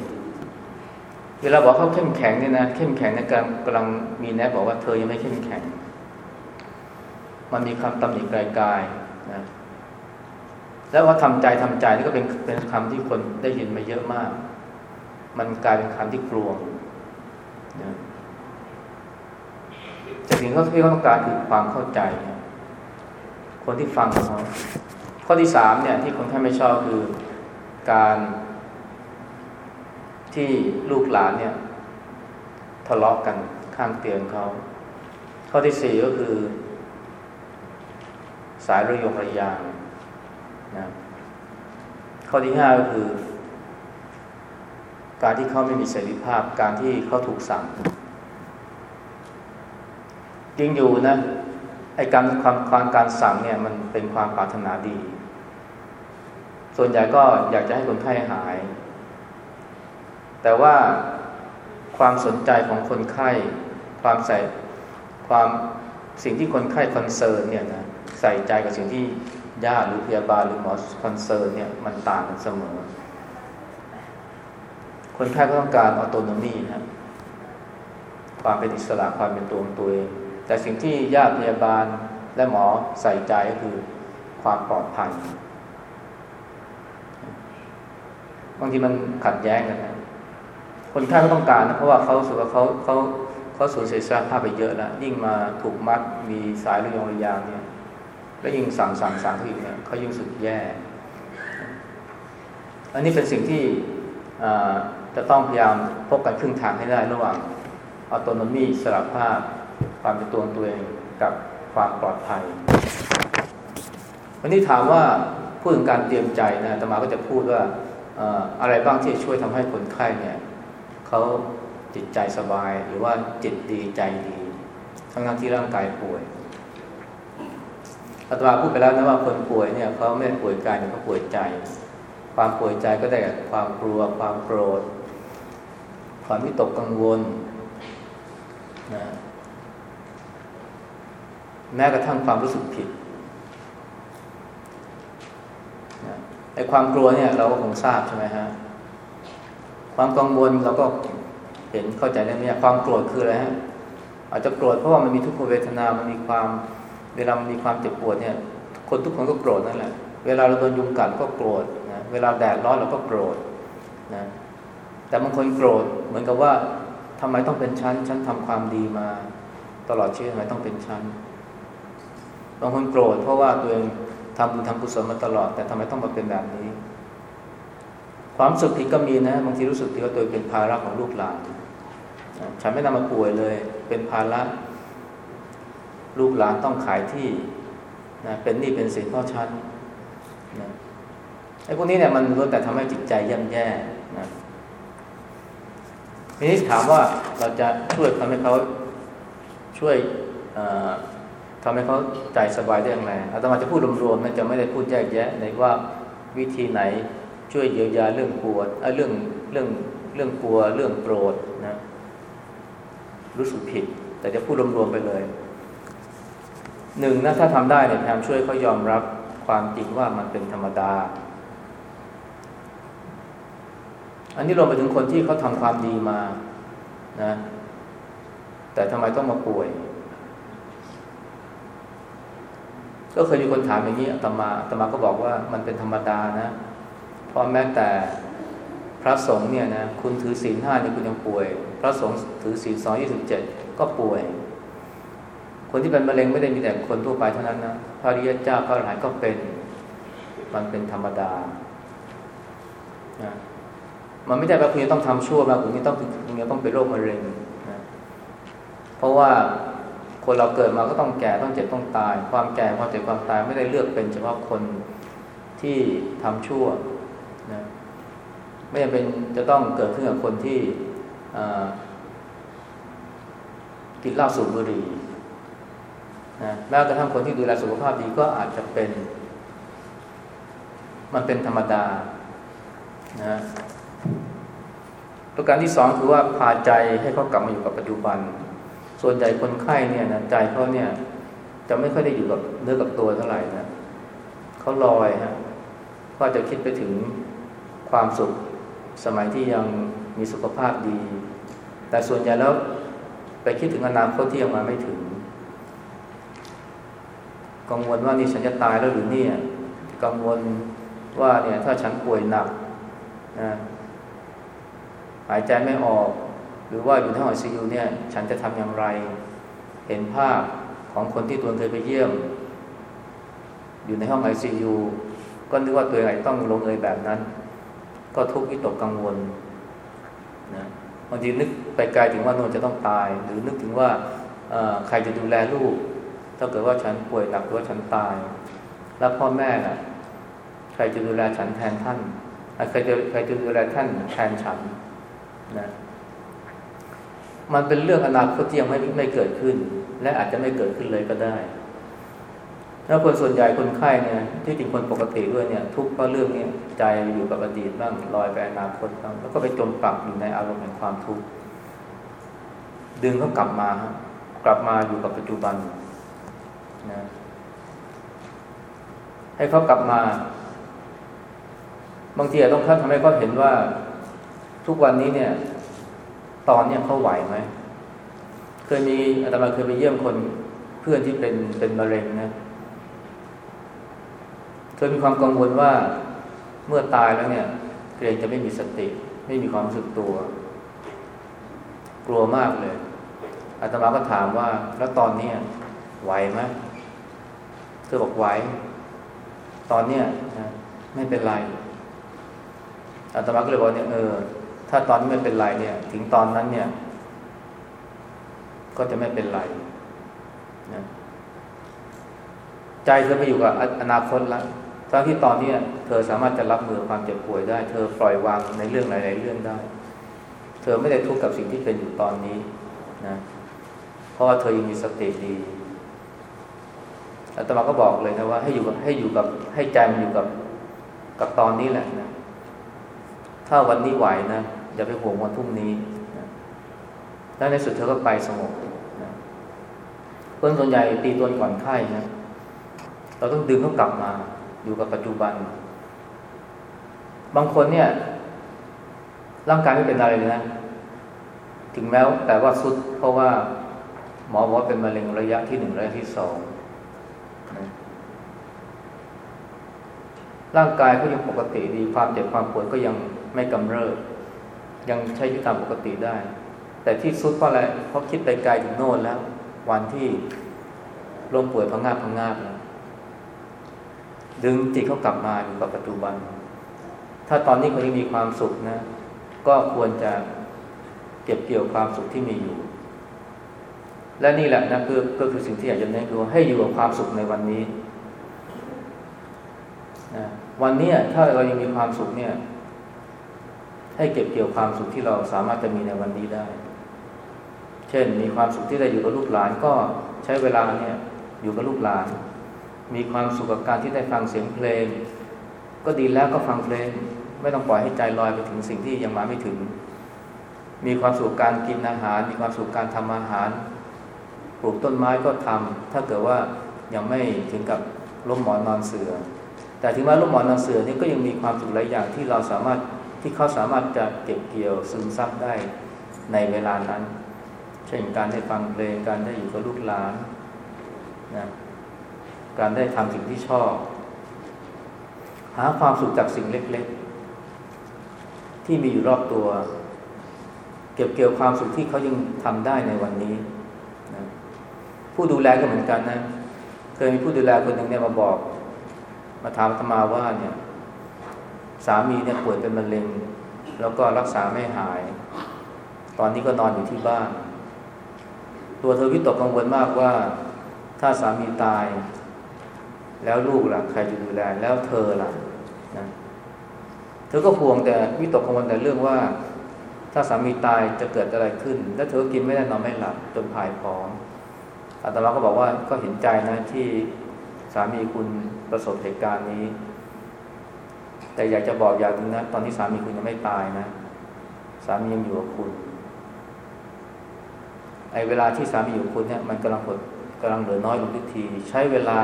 เวลาบอกเขาเข้มแข็งเนี่ยนะ เข้มแข็งในการกำลังมีแนะบอกว่าเธอยังไม่เข้มแข็ง มันมีคำตำหนิไกลๆนะ แล้วว่าทำใจทำใจนี่ก็เป็นเป็นคำที่คนได้ยินมาเยอะมาก มันกลายเป็นคำที่กลวงนะแต่สิ่งที่เขาต้องการคือความเข้าใจ คนที่ฟังเขาข้อที่สามเนี่ย ที่คนไข้ไม่ชอบคือการที่ลูกหลานเนี่ย ทะเลาะกกันข้างเตียงเขา ข้อที่สี่ก็คือ สายระยงระยาง นะข้อที่ห้าก็คือ การที่เขาไม่มีเสรีภาพ การที่เขาถูกสั่งจริงอยู่นะไอ้การความความการสั่งเนี่ย มันเป็นความปรารถนาดี ส่วนใหญ่ก็อยากจะให้คนไข้หาย แต่ว่าความสนใจของคนไข้ ความใส่ความสิ่งที่คนไข้ concern เนี่ยนะใส่ใจกับสิ่งที่ ญาติหรือพยาบาลหรือหมอ concern เนี่ยมันต่างกันเสมอ คนไข้ก็ต้องการ autonomy นะความเป็นอิสระความเป็นตัวของตัวเอง แต่สิ่งที่ญาติพยาบาลและหมอใส่ใจก็คือความปลอดภัยบางทีมันขัดแย้งกันนะคนไข้ก็ต้องการนะเพราะว่าเขาสุขเขาเขาเขาสูญเสียสภาพไปเยอะแล้วยิ่งมาถูกมัดมีสายระยงระยางเนี่ย แล้วยิ่งสั่งสั่งสั่งเขาอีกเนี่ยเขายิ่งสุดแย่ อันนี้เป็นสิ่งที่จะต้องพยายามพบกันครึ่งทางให้ได้ระหว่างออโตโนมีสารภาพ ความเป็นตัวตัวเองกับความปลอดภัย วันนี้ถามว่าพูดถึงการเตรียมใจนะตมาก็จะพูดว่าอะไรบ้างที่ช่วยทำให้คนไข้เนี่ยเขาจิตใจสบายหรือว่าจิตดีใจดี ทั้งที่ร่างกายป่วย อาตมาพูดไปแล้วนะว่าคนป่วยเนี่ยเขาไม่ป่วยกายเขาป่วยใจ ความป่วยใจก็ได้กับความกลัว ความโกรธ ความวิตกกังวลนะแม้กระทั่งความรู้สึกผิดนะไอ้ความกลัวเนี่ยเราก็คงทราบใช่ไหมฮะ ความกังวลเราก็เห็นเข้าใจได้ไหมความโกรธคืออะไรฮะอาจจะโกรธเพราะว่ามันมีทุกขเวทนา มันมีความ เวลามันมีความเจ็บปวดเนี่ย คนทุกคนก็โกรธนั่นแหละ เวลาเราโดนยุงกัดก็โกรธนะเวลาแดดร้อนเราก็โกรธนะแต่บางคนโกรธเหมือนกับว่าทำไมต้องเป็นชั้นชั้นทำความดีมา ตลอดชีวิตทำไมต้องเป็นชั้นบางคนโกรธเพราะว่าตัวเองทำบุญทำกุศลมาตลอด แต่ทำไมต้องมาเป็นแบบนี้ ความสุขผิดก็มีนะบางทีรู้สึกที่ว่าตัวเป็นภาระของลูกหลานฉันไม่นำมาป่วยเลย เป็นภาระ ลูกหลานต้องขายที่นะเป็นหนี้เป็นสินพ่อชั้นนะไอ้พวกนี้เนี่ยมันล้วนแต่ทำให้จิตใจย่ำแย่นะทีนี้ถามว่าเราจะช่วยทำให้เขาช่วยทำให้เขาใจสบายได้อย่างไรอาตมาจะพูดรวมๆนะจะไม่ได้พูดแยกแยะในว่าวิธีไหนช่วยเยียวยาเรื่องปวดเรื่องเรื่องเรื่องกลัวเรื่องโกรธนะรู้สึกผิด แต่จะพูดรวมๆไปเลย หนึ่งนะถ้าทำได้เนี่ยพยายามช่วยเขายอมรับความจริงว่ามันเป็นธรรมดา อันนี้รวมไปถึงคนที่เขาทำความดีมานะ แต่ทำไมต้องมาป่วย ก็เคยมีคนถามอย่างนี้อาตมาอาตมาก็บอกว่ามันเป็นธรรมดานะ เพราะแม้แต่พระสงฆ์เนี่ยนะคุณถือศีลห้าเนี่ยคุณยังป่วย พระสงฆ์ถือศีลสองยี่สิบเจ็ดก็ป่วย คนที่เป็นมะเร็งไม่ได้มีแต่คนทั่วไปเท่านั้นนะพระริยเจ้าพระอรหันต์ก็เป็น มันเป็นธรรมดานะมันไม่ใช่ว่าคุณจะต้องทำชั่วมาคุณจะต้องคุณจะต้องเป็นโรคมะเร็งนะเพราะว่าคนเราเกิดมาก็ต้องแก่ต้องเจ็บต้องตาย ความแก่ความเจ็บความตายไม่ได้เลือกเป็นเฉพาะคนที่ทำชั่วนะไม่จำเป็นจะต้องเกิดขึ้นกับคนที่กินเหล้าสูบบุหรี่ นะแม้กระทั่งคนที่ดูแลสุขภาพดีก็อาจจะเป็น มันเป็นธรรมดานะประการที่สองคือว่าพาใจให้เขากลับมาอยู่กับปัจจุบัน ส่วนใหญ่คนไข้เนี่ยนะใจเขาเนี่ย จะไม่ค่อยได้อยู่กับเนื้อกับตัวเท่าไหร่นะเขาลอยฮะก็จะคิดไปถึงความสุขสมัยที่ยังมีสุขภาพดี แต่ส่วนใหญ่แล้วไปคิดถึงอนาคตที่ยังมาไม่ถึง กังวลว่านี่ฉันจะตายแล้วหรือเนี่ย กังวลว่าเนี่ยถ้าฉันป่วยหนักนะหายใจไม่ออก หรือว่าอยู่ในห้องไอซียูเนี่ย ฉันจะทำอย่างไร เห็นภาพของคนที่ตัวเคยไปเยี่ยม อยู่ในห้องไอซียูก็นึกว่าตัวเองต้องลงเอยแบบนั้น ก็ทุกข์วิตกกังวลนะบางทีนึกไปไกลถึงว่าโนนจะต้องตาย หรือนึกถึงว่าใครจะดูแลลูก ถ้าเกิดว่าฉันป่วยหนักหรือว่าฉันตาย แล้วพ่อแม่น่ะ ใครจะดูแลฉันแทนท่านใครจะใครจะดูแลท่านแทนฉันนะมันเป็นเรื่องอนาคตที่ยังไม่ไม่เกิดขึ้น และอาจจะไม่เกิดขึ้นเลยก็ได้แล้วคนส่วนใหญ่คนไข้เนี่ย ที่จริงคนปกติด้วยเนี่ย ทุกข์เพราะเรื่องนี้ใจอยู่กับอดีตบ้างลอยไปอนาคตบ้างแล้วก็ไปจมปักอยู่ในอารมณ์แห่งความทุกข์ดึงเขากลับมา กลับมาอยู่กับปัจจุบัน นะให้เขากลับมา บางทีอาจต้องท่านทำให้เขาเห็นว่า ทุกวันนี้เนี่ย ตอนเนี่ยเขาไหวไหมเคยมีอาตมาเคยไปเยี่ยมคนเพื่อนที่เป็นเป็นมะเร็งนะเคยมีความกังวลว่าเมื่อตายแล้วเนี่ย เกรงจะไม่มีสติ ไม่มีความรู้สึกตัว กลัวมากเลยอาตมาก็ถามว่า แล้วตอนนี้ไหวไหม ธอบอกไหวตอนเนี้ยนะไม่เป็นไรอาตมาก็เลยบอกเนี่ยเออถ้าตอนนี้ไม่เป็นไรเนี่ย ถึงตอนนั้นเนี่ย ก็จะไม่เป็นไรนะใจเธอไปอยู่กับอนาคตแล้วทั้งที่ตอนนี้เธอสามารถจะรับมือความเจ็บป่วยได้ เธอปล่อยวางในเรื่องหลาย ๆ เรื่องได้ เธอไม่ได้ทุกข์กับสิ่งที่เป็นอยู่ตอนนี้นะ เพราะว่าเธอยังมีสติดี อาตมาก็บอกเลยนะว่าให้อยู่กับให้อยู่กับให้ใจมันอยู่กับกับตอนนี้แหละนะถ้าวันนี้ไหวนะอย่าไปห่วงวันพรุ่งนี้นะแล้วในสุดเธอก็ไปสงบนะเพื่อนส่วนใหญ่ตีตัวก่อนไข้นะเราต้องดึงเขากลับมา อยู่กับปัจจุบัน บางคนเนี่ย ร่างกายไม่เป็นอะไรเลยนะถึงแม้แต่ว่าสุดเพราะว่าหมอบอกว่าเป็นมะเร็งระยะที่หนึ่งระยะที่สอง ร่างกายก็ยังปกติดีความเจ็บความปวดก็ยังไม่กำเริบยังใช้ชีวิตตามปกติได้ แต่ที่สุดเพราะอะไรเพราะคิดไปไกลถึงโน่นแล้ว วันที่ลมป่วยพังงาบพังงาบแล้วดึงจิตเขากลับมาอยู่กับปัจจุบัน ถ้าตอนนี้เขายังมีความสุขนะ ก็ควรจะเก็บเกี่ยวความสุขที่มีอยู่ และนี่แหละนะคือก็คือสิ่งที่อยากจะเน้นคือให้อยู่กับความสุขในวันนี้นะ วันนี้ถ้าเรายังมีความสุขเนี่ย ให้เก็บเกี่ยวความสุขที่เราสามารถจะมีในวันนี้ได้ เช่น มีความสุขที่ได้อยู่กับลูกหลานก็ใช้เวลาเนี่ยอยู่กับลูกหลาน มีความสุขกับการที่ได้ฟังเสียงเพลง ก็ดีแล้วก็ฟังเพลง ไม่ต้องปล่อยให้ใจลอยไปถึงสิ่งที่ยังมาไม่ถึง มีความสุขการกินอาหาร มีความสุขการทำอาหาร ปลูกต้นไม้ก็ทำถ้าเกิดว่ายังไม่ถึงกับล้มหมอนนอนเสือ แต่ถึงแม้ลูกหมอนนางเสือนี่ก็ยังมีความสุขหลายอย่างที่เราสามารถที่เขาสามารถจะเก็บเกี่ยวซึมซับได้ในเวลานั้น เช่นการได้ฟังเพลงการได้อยู่กับลูกหลานนะการได้ทำสิ่งที่ชอบ หาความสุขจากสิ่งเล็กๆ ที่มีอยู่รอบตัว เก็บเกี่ยวความสุขที่เขายังทำได้ในวันนี้นะผู้ดูแลก็เหมือนกันนะเคยมีผู้ดูแลคนหนึ่งเนี่ยมาบอก มาถามธรรมาว่าเนี่ยสามีเนี่ยป่วยเป็นมะเร็ง แล้วก็รักษาไม่หาย ตอนนี้ก็นอนอยู่ที่บ้าน ตัวเธอวิตกกังวลมากว่า ถ้าสามีตาย แล้วลูกล่ะใครจะดูแลแล้วเธอล่ะนะเธอก็ห่วงแต่วิตกกังวลแต่เรื่องว่า ถ้าสามีตายจะเกิดอะไรขึ้น แล้วเธอกินไม่ได้นอนไม่หลับจนผายผอมอาตมาก็บอกว่าก็เห็นใจนะที่สามีคุณ ประสบเหตุการณ์นี้ แต่อยากจะบอกอย่างนึงนะตอนนี้สามีคุณยังไม่ตายนะ สามียังอยู่กับคุณไอ้เวลาที่สามีอยู่คุณเนี่ยมันกำลังหดกำลังเหลือน้อยลงทุกที ใช้เวลา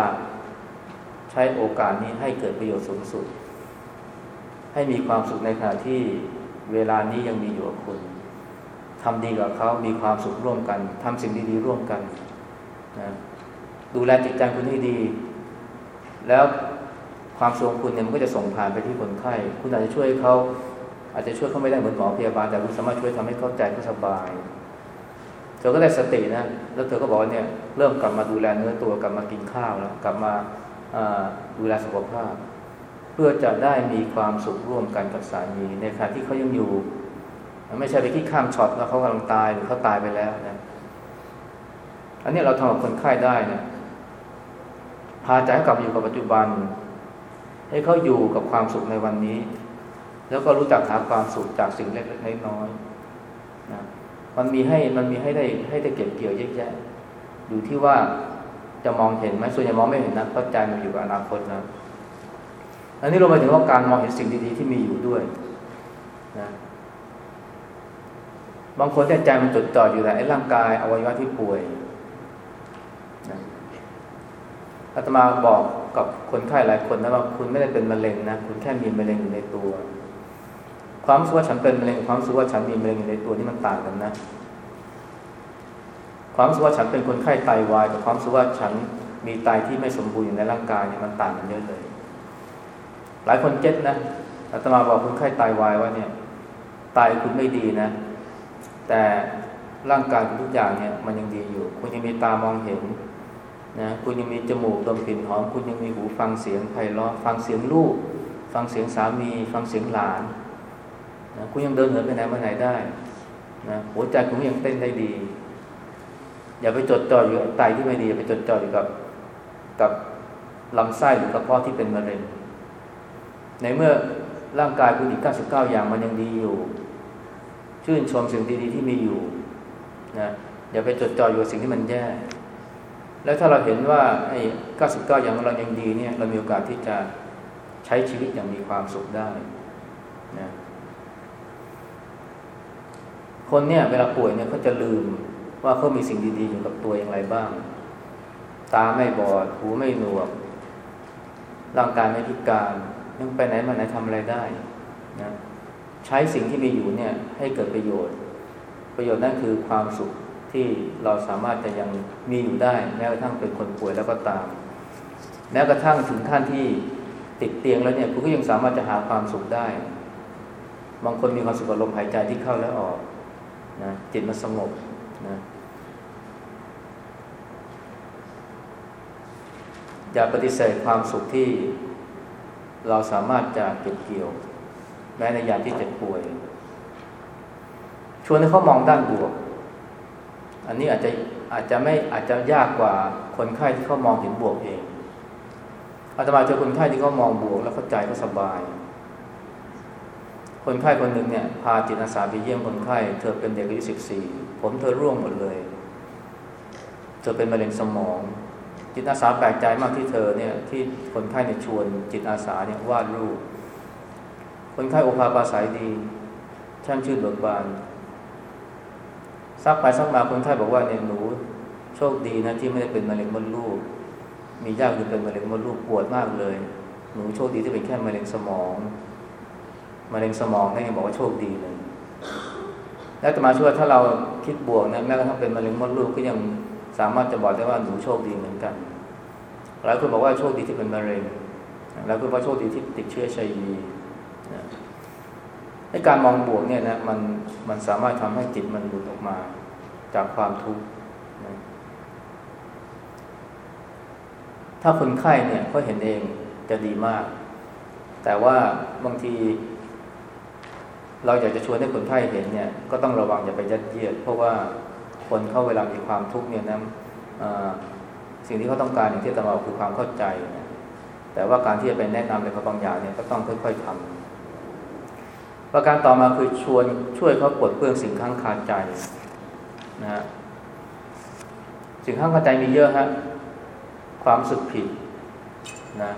ใช้โอกาสนี้ให้เกิดประโยชน์สูงสุด ให้มีความสุขในขณะที่เวลานี้ยังมีอยู่กับคุณทำดีกับเขามีความสุขร่วมกันทำสิ่งดีๆร่วมกันนะดูแลจิตใจคุณให้ดี แล้วความสุขคุณเนี่ยมันก็จะส่งผ่านไปที่คนไข้ คุณอาจจะช่วยเขาอาจจะช่วยเขาไม่ได้เหมือนหมอพยาบาล แต่คุณสามารถช่วยทำให้เขาใจเขาสบาย เธอก็ได้สตินะ แล้วเธอก็บอกว่าเนี่ยเริ่มกลับมาดูแลเนื้อตัวกลับมากินข้าวแล้วกลับมาดูแลสุขภาพ เพื่อจะได้มีความสุขร่วมกันกับสามีในขณะที่เขายังอยู่ ไม่ใช่ไปคิดข้ามช็อตแล้วเขากำลังตายหรือเขาตายไปแล้วนะอันนี้เราทำกับคนไข้ได้นะ พาใจกลับอยู่กับปัจจุบัน ให้เขาอยู่กับความสุขในวันนี้ แล้วก็รู้จักหาความสุขจากสิ่งเล็กๆน้อยๆนะมันมีให้มันมีให้ได้ให้ได้เก็บเกี่ยวเยอะแยะอยู่ที่ว่าจะมองเห็นไหมส่วนใหญ่มองไม่เห็นนะเพราะใจมันอยู่กับอนาคตนะอันนี้เราไปถึงว่าการมองเห็นสิ่งดีๆที่มีอยู่ด้วยนะบางคนใจมันจดจ่ออยู่แต่ไอ้ร่างกายอวัยวะที่ป่วย อาตมาบอกกับคนไข้หลายคนนะว่าคุณไม่ได้เป็นมะเร็งนะคุณแค่มีมะเร็งอยู่ในตัว ความรู้ว่าฉันเป็นมะเร็งความรู้ว่าฉันมีมะเร็งอยู่ในตัวนี่มันต่างกันนะ ความรู้ว่าฉันเป็นคนไข้ไตาวายกับความรู้ว่าฉันมีไตที่ไม่สมบูรณ์อยู่ในร่างกายเนี่ยมันต่างกันเยอะเลย หลายคนเจ็ตนะอาตมาบอกคนไข้ไตาวายว่าเนี่ยไตคุณไม่ดีนะ แต่ร่างกายทุกอย่างเนี่ยมันยังดีอยู่ คุณยังมีตามองเห็น นะคุณยังมีจมูกดมกลิ่นหอม คุณยังมีหูฟังเสียงไพเราะฟังเสียงลูก ฟังเสียงสามี ฟังเสียงหลานนะคุณยังเดินเหินไปไหนมาไหนได้นะหัวใจคุณยังเต้นได้ดี อย่าไปจดจ่ออยู่กับไตที่ไม่ดีอย่าไปจดจ่ออยู่กับกับลำไส้หรือกระเพาะที่เป็นมะเร็ง ในเมื่อร่างกายคุณอีก 99 อย่างมันยังดีอยู่ ชื่นชมสิ่งดีๆที่มีอยู่นะอย่าไปจดจ่ออยู่กับสิ่งที่มันแย่ แล้วถ้าเราเห็นว่าไอ้99 อย่างเรายังดีเนี่ย เรามีโอกาสที่จะใช้ชีวิตอย่างมีความสุขได้นะคนเนี่ยเวลาป่วยเนี่ยเขาจะลืมว่าเขามีสิ่งดีๆอยู่กับตัวอย่างไรบ้าง ตาไม่บอด หูไม่หนวก ร่างกายไม่พิการยังไปไหนมาไหนทำอะไรได้นะใช้สิ่งที่มีอยู่เนี่ย ให้เกิดประโยชน์ ประโยชน์นั่นคือความสุข ที่เราสามารถจะยังมีอยู่ได้ แม้กระทั่งเป็นคนป่วยแล้วก็ตาม แม้กระทั่งถึงขั้นที่ติดเตียงแล้วเนี่ยคุณก็ยังสามารถจะหาความสุขได้ บางคนมีความสุขกับลมหายใจที่เข้าและออกนะจิตมันสงบนะอย่าปฏิเสธความสุขที่เราสามารถจะเก็บเกี่ยว แม้ในยามที่เจ็บป่วย ชวนให้เขามองด้านบวก อันนี้อาจจะอาจจะไม่อาจจะยากกว่าคนไข้ที่เขามองเห็นบวกเองอาตมาเจอคนไข้ที่เขามองบวก แล้วเข้าใจก็สบาย คนไข้คนหนึ่งเนี่ยพาจิตอาสาไปเยี่ยมคนไข้ เธอเป็นเด็กอายุสิบสี่ผมเธอร่วงหมดเลย เธอเป็นมะเร็งสมอง จิตอาสาแปลกใจมากที่เธอเนี่ยที่คนไข้เนี่ยชวนจิตอาสาเนี่ยวาดรูป คนไข้โอภาปาสายดีช่างชื่นเบิกบาน ซักไปซักมาคนไข้บอกว่าเนี่ยหนูโชคดีนะที่ไม่ได้เป็นมะเร็งมดลูก มีญาติคือเป็นมะเร็งมดลูกปวดมากเลย หนูโชคดีที่เป็นแค่มะเร็งสมองมะเร็งสมองนี่ยังบอกว่าโชคดีเลย แล้วจะมาช่วยถ้าเราคิดบวกนะแม้กระทั่งเป็นมะเร็งมดลูกก็ยังสามารถจะบอกได้ว่าหนูโชคดีเหมือนกันหลายคนบอกว่าโชคดีที่เป็นมะเร็งแล้วก็ว่าโชคดีที่ติดเชื้อชัยวี ในการมองบวกเนี่ยนะมันมันสามารถทำให้จิตมันหลุดออกมาจากความทุกข์ถ้าคนไข้เนี่ยเขาเห็นเองจะดีมาก แต่ว่าบางที เราอยากจะชวนให้คนไข้เห็นเนี่ย ก็ต้องระวังอย่าไปยัดเยียด เพราะว่าคนเข้าเวลามีความทุกข์เนี่ยนะสิ่งที่เขาต้องการอย่างที่ตมาคือความเข้าใจนะแต่ว่าการที่จะไปแนะนำในบางอย่างเนี่ยก็ต้องค่อย ๆทำ ประการต่อมาคือชวนช่วยเขาปลดเปลื้องสิ่งข้างคาใจนะฮะสิ่งข้างคาใจมีเยอะฮะความสึกผิดนะ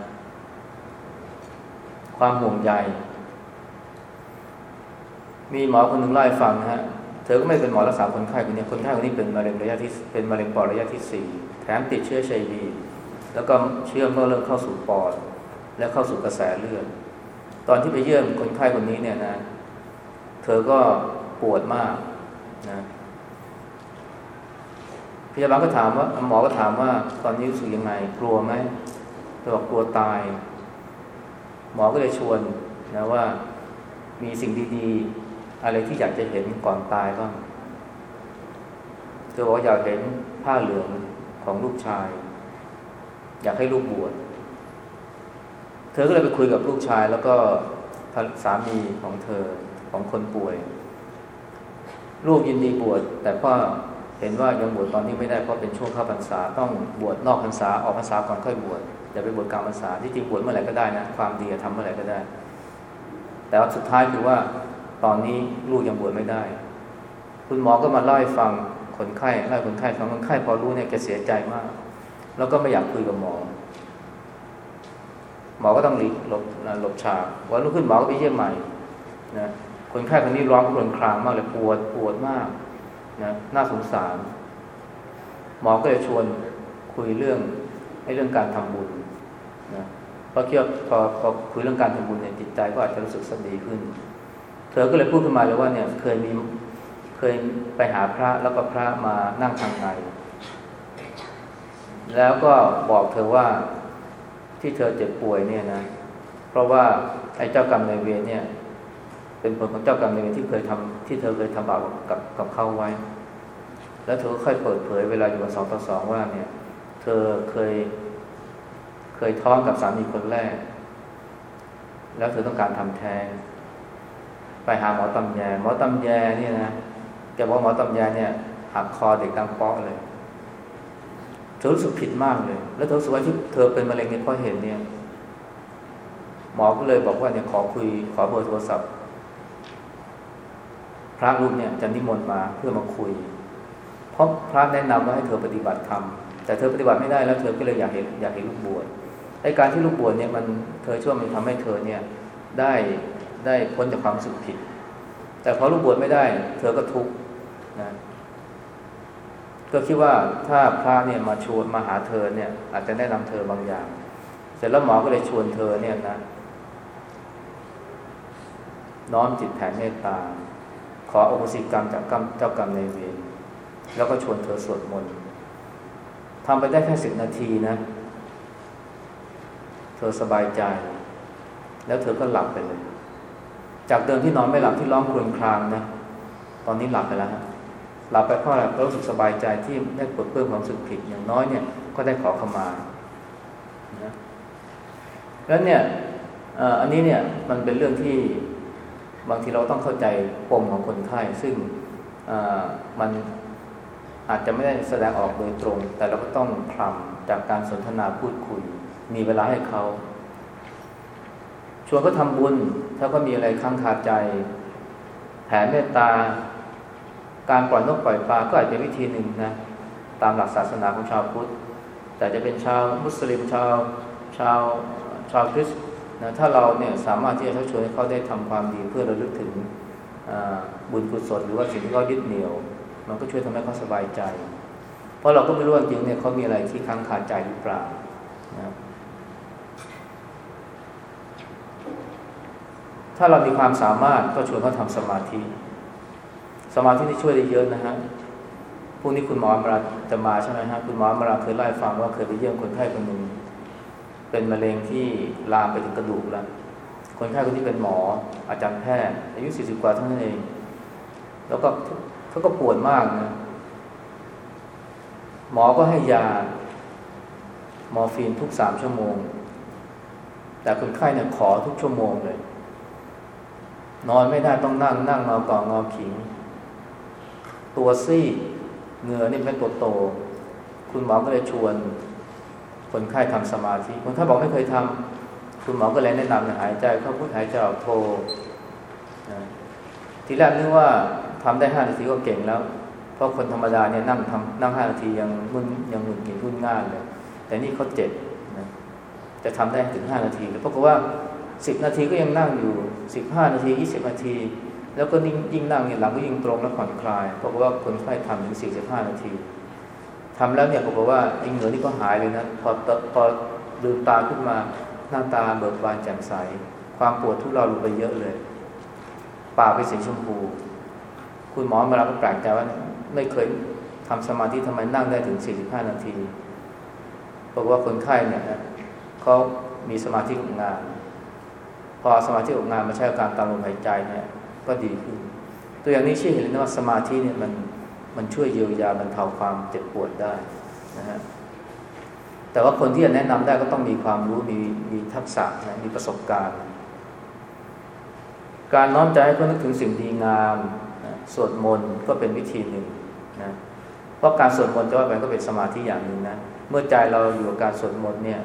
ความห่วงใยมีหมอคนหนึ่งเล่าให้ฟังฮะเธอก็ไม่เป็นหมอรักษาคนไข้คนนี้คนไข้คนนี้เป็นมะเร็งระยะที่เป็นมะเร็งปอดระยะที่สี่แถมติดเชื้อชัยวีแล้วก็เชื้อเมื่อเริ่มเข้าสู่ปอด และเข้าสู่กระแสเลือด ตอนที่ไปเยี่ยมคนไข้คนนี้เนี่ยนะ เธอก็ปวดมากนะพยาบาลก็ถามว่าหมอก็ถามว่า ตอนนี้รู้สึกยังไง กลัวไหมเธอบอกกลัวตาย หมอก็เลยชวนนะว่ามีสิ่งดีๆ อะไรที่อยากจะเห็นก่อนตายบ้างเธอบอกอยากเห็นผ้าเหลืองของลูกชาย อยากให้ลูกบวช เธอก็เลยไปคุยกับลูกชายแล้วก็สามีของเธอของคนป่วย ลูกยินดีบวชแต่พ่อเห็นว่ายังบวชตอนนี้ไม่ได้เพราะเป็นช่วงเข้าพรรษาต้องบวชนอกพรรษาออกพรรษาก่อนค่อยบวชอย่าไปบวชกลางพรรษาที่จริงบวชเมื่อไหร่ก็ได้นะความดีทำเมื่อไหร่ก็ได้ แต่ว่าสุดท้ายคือว่าตอนนี้ลูกยังบวชไม่ได้ คุณหมอก็มาเล่าให้ฟังคนไข้เล่าคนไข้ฟังคนไข้พอรู้เนี่ยแกเสียใจมาก แล้วก็ไม่อยากคุยกับหมอ หมอก็ต้องหลีกหลบหลบฉากวันรุ่งขึ้นหมอก็ไปเยี่ยมใหม่นะคนไข้คนนี้ร้องครวญครางมากเลยปวดปวดมากนะน่าสงสาร หมอก็เลยชวนคุยเรื่องให้เรื่องการทำบุญนะเพราะคิดว่พอพอคุยเรื่องการทำบุญเนี่ยจิตใจก็อาจจะรู้สึกสดีขึ้น เธอก็เลยพูดขึ้นมาเลยว่าเนี่ยเคยมีเคยไปหาพระแล้วก็พระมานั่งทางในแล้วก็บอกเธอว่า ที่เธอเจ็บป่วยเนี่ยนะ เพราะว่าไอ้เจ้ากรรมนายเวรเนี่ย เป็นผลของเจ้ากรรมนายเวรที่เคยทำที่เธอเคยทำบาปกับกับเขาไว้ แล้วเธอค่อยเปิดเผยเวลาอยู่กับสองต่อสองว่าเนี่ย เธอเคย เคยท้องกับสามีคนแรก แล้วเธอต้องการทำแท้งไปหาหมอตำแยหมอตำแยเนี่ยนะแกบอกหมอตำแยเนี่ยหักคอเด็กดังเปาะเลย เธอรู้สึกผิดมากเลย แล้วเธอรู้สึกว่าที่เธอเป็นมะเร็งเนี่ยเพราะเห็นเนี่ย หมอก็เลยบอกว่าเนี่ยขอคุยขอเบอร์โทรศัพท์ พระรูปเนี่ยจะนิมนต์มาเพื่อมาคุย เพราะพระแนะนำว่าให้เธอปฏิบัติธรรม แต่เธอปฏิบัติไม่ได้แล้วเธอก็เลยอยากเห็นอยากเห็นลูกบวชไอ้การที่ลูกบวชเนี่ยมันเธอช่วยมันทำให้เธอเนี่ยได้ได้พ้นจากความรู้สึกผิด แต่พอลูกบวชไม่ได้ เธอก็ทุกข์นะ ก็คิดว่าถ้าพระเนี่ยมาชวนมาหาเธอเนี่ย อาจจะแนะนำเธอบางอย่าง เสร็จแล้วหมอก็เลยชวนเธอเนี่ยนะ น้อมจิตแผ่เมตตา ขออโหสิกรรมจากกรรมเจ้ากรรมในเวรแล้วก็ชวนเธอสวดมนต์ทำไปได้แค่สิบนาทีนะ เธอสบายใจ แล้วเธอก็หลับไปเลย จากเดิมที่นอนไม่หลับที่ร้องครวญครางนะ ตอนนี้หลับไปแล้วฮะ หลับไปเพราะอะไรเรารู้สึกสบายใจที่ได้ปลดเปลื้องความสึกผิดอย่างน้อยเนี่ยก็ได้ขอขมานะแล้วเนี่ยอันนี้เนี่ยมันเป็นเรื่องที่บางทีเราต้องเข้าใจปมของคนไข้ซึ่งมันอาจจะไม่ได้แสดงออกโดยตรง แต่เราก็ต้องคลำจากการสนทนาพูดคุย มีเวลาให้เขา ชวนเขาทำบุญ ถ้าก็มีอะไรค้างคาใจ แผ่เมตตา การปล่อยนกปล่อยปลาก็อาจเป็นวิธีหนึ่งนะตามหลักศาสนาของชาวพุทธ แต่จะเป็นชาวมุสลิมชาวชาวชาวคริสต์นะถ้าเราเนี่ยสามารถที่จะชักชวนให้เขาได้ทำความดีเพื่อระลึกถึงบุญกุศลหรือว่าสิ่งที่เขายึดเหนี่ยว มันก็ช่วยทำให้เขาสบายใจ เพราะเราก็ไม่รู้จริงเนี่ยเขามีอะไรที่ค้างคาใจหรือเปล่านะถ้าเรามีความสามารถก็ชวนเขาทำสมาธิ สมาธิที่ช่วยได้เยอะนะฮะพรุ่งนี้คุณหมอมราจะมาใช่ไหมฮะคุณหมอมราเคยเล่าให้ฟังว่าเคยไปเยี่ยมคนไข้คนหนึ่งเป็นมะเร็งที่ลามไปถึงกระดูกแล้วคนไข้คนที่เป็นหมออาจารย์แพทย์อายุสี่สิบกว่าเท่านั้นเอง แล้วก็เขาก็ปวดมากนะหมอก็ให้ยา มอร์ฟีนทุกสามชั่วโมง แต่คนไข้เนี่ยขอทุกชั่วโมงเลย นอนไม่ได้ต้องนั่งนั่งงอกองงอขิง ตัวซี่เหงื่อนี่เป็นตัวโต คุณหมอก็เลยชวน คนไข้ทำสมาธิคนไข้บอกไม่เคยทำคุณหมอก็เลยแนะนำหายใจเข้าพุทหายใจออกโททีแรกนึกว่าทำได้ห้านาทีก็เก่งแล้ว เพราะคนธรรมดาเนี่ยนั่งทำนั่งห้านาทียังมุ่นยังหงุดหงิดรุ่นง่ายเลย แต่นี่เขาเจ็บนะจะทำได้ถึงห้านาทีแล้วเพราะว่าสิบนาทีก็ยังนั่งอยู่สิบห้านาทียี่สิบนาที แล้วก็ยิ่งนั่งเนี่ยหลังก็ยิ่งตรงและผ่อนคลายเพราะว่าคนไข้ทำถึงสี่สิบห้านาทีทำแล้วเนี่ยผมบอกว่าไอ้เหงื่อนี่ก็หายเลยนะ พอพอลืมตาขึ้นมาหน้าตาเบิกบานแจ่มใส ความปวดทุเราลงไปเยอะเลย ปากไปสีชมพู คุณหมอมาแล้วก็แปลกใจว่าไม่เคยทำสมาธิทำไมนั่งได้ถึง 45 นาทีบอกว่าคนไข้เนี่ยเขามีสมาธิของงาน พอสมาธิของงานมาใช้การตามลมหายใจเนี่ย ก็ดีขึ้น ตัวอย่างนี้ชี้เห็นเลยนะว่าสมาธิเนี่ยมันมันช่วยเยียวยาบรรเทาความเจ็บปวดได้นะฮะแต่ว่าคนที่จะแนะนำได้ก็ต้องมีความรู้มีมีทักษะนะมีประสบการณ์ การน้อมใจให้เพื่อนึกถึงสิ่งดีงามนะสวดมนต์ก็เป็นวิธีหนึ่งนะเพราะการสวดมนต์จะว่าไปก็เป็นสมาธิอย่างหนึ่งนะเมื่อใจเราอยู่กับการสวดมนต์เนี่ย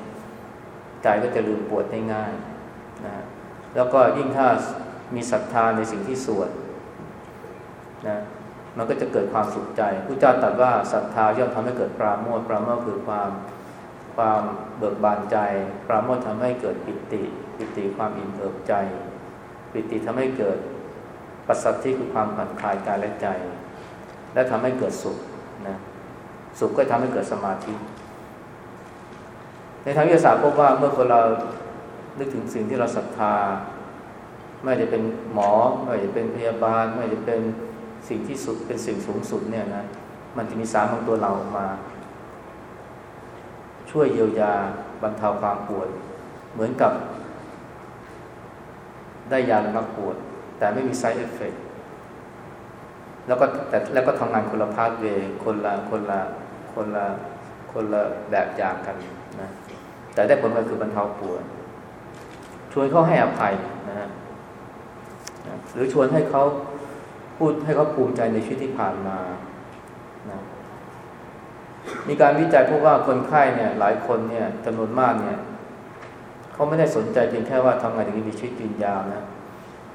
ใจก็จะลืมปวดได้ง่ายนะแล้วก็ยิ่งถ้า มีศรัทธาในสิ่งที่สวดนะมันก็จะเกิดความสุขใจพระเจ้าตรัสว่าศรัทธาย่อมทำให้เกิดปราโมทปราโมทคือความความเบิกบานใจ ปราโมททำให้เกิดปิติ ปิติความอิ่มเอิบใจ ปิติทำให้เกิดปัสสัทธิคือความผ่อนคลายกายและใจ และทำให้เกิดสุขนะสุขก็ทำให้เกิดสมาธิ ในทางวิทยาศาสตร์พบว่าเมื่อคนเรานึกถึงสิ่งที่เราศรัทธา ไม่จะเป็นหมอ ไม่จะเป็นพยาบาล ไม่จะเป็นสิ่งที่สุดเป็นสิ่งสูงสุดเนี่ยนะมันจะมีสารของตัวเราออกมา ช่วยเยียวยาบรรเทาความปวด เหมือนกับ ได้ยาระงับปวด แต่ไม่มี side effect แล้วก็แต่แล้วก็ทำงานคนละ pathway คนละคนละคนละคนละแบบอย่างกันนะแต่ได้ผลก็คือบรรเทาปวดชวนเขาให้อภัยนะฮะ หรือชวนให้เขาพูดให้เขาภูมิใจในชีวิตที่ผ่านมานะมีการวิจัยพบว่าคนไข้เนี่ย หลายคนเนี่ยจำนวนมากเนี่ยเขาไม่ได้สนใจเพียงแค่ว่าทำไงถึงมีชีวิตยืนยาวนะ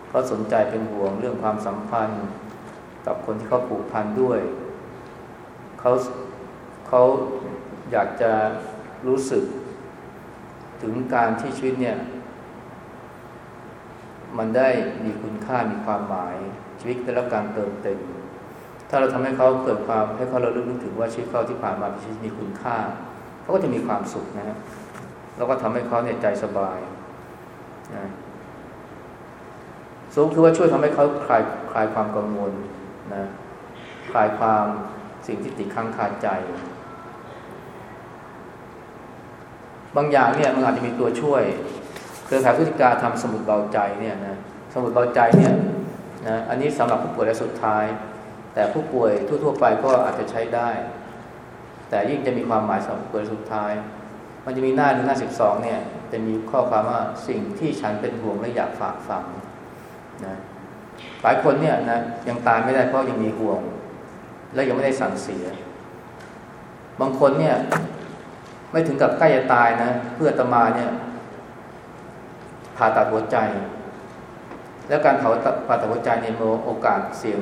เขาสนใจเป็นห่วงเรื่องความสัมพันธ์ กับคนที่เขาผูกพันด้วยเขาเขาอยากจะรู้สึกถึงการที่ชีวิตเนี่ย มันได้มีคุณค่ามีความหมายชีวิตได้รับการเติมเต็ม ถ้าเราทำให้เขาเกิดความให้เขาเราลึกนึกถึงว่าชีวิตเขาที่ผ่านมาเป็นชีวิตมีคุณค่าเขาก็จะมีความสุขนะฮะแล้วก็ทำให้เขาเนี่ยใจสบายนะสูงคือว่าช่วยทำให้เขาคลายคลายความกังวลนะคลายความสิ่งที่ติดข้างคาใจ บางอย่างเนี่ยมันอาจจะมีตัวช่วย เครือข่ายพฤติการทำสมุดเบาใจเนี่ยนะสมุดเบาใจเนี่ยนะอันนี้สำหรับผู้ป่วยระยะสุดท้าย แต่ผู้ป่วยทั่ว ๆ ไปก็อาจจะใช้ได้ แต่ยิ่งจะมีความหมายสำหรับผู้ป่วยสุดท้าย มันจะมีหน้าหนึ่งหน้าสิบสองเนี่ยจะมีข้อความว่าสิ่งที่ฉันเป็นห่วงและอยากฝากฝังนะหลายคนเนี่ยนะยังตายไม่ได้เพราะยังมีห่วง และยังไม่ได้สั่งเสีย บางคนเนี่ย ไม่ถึงกับใกล้จะตายนะ เพื่อตมาเนี่ย ผ่าตัดหัวใจ แล้วการผ่าผ่าตัดหัวใจเนี่ยมีโอกาสเสี่ยง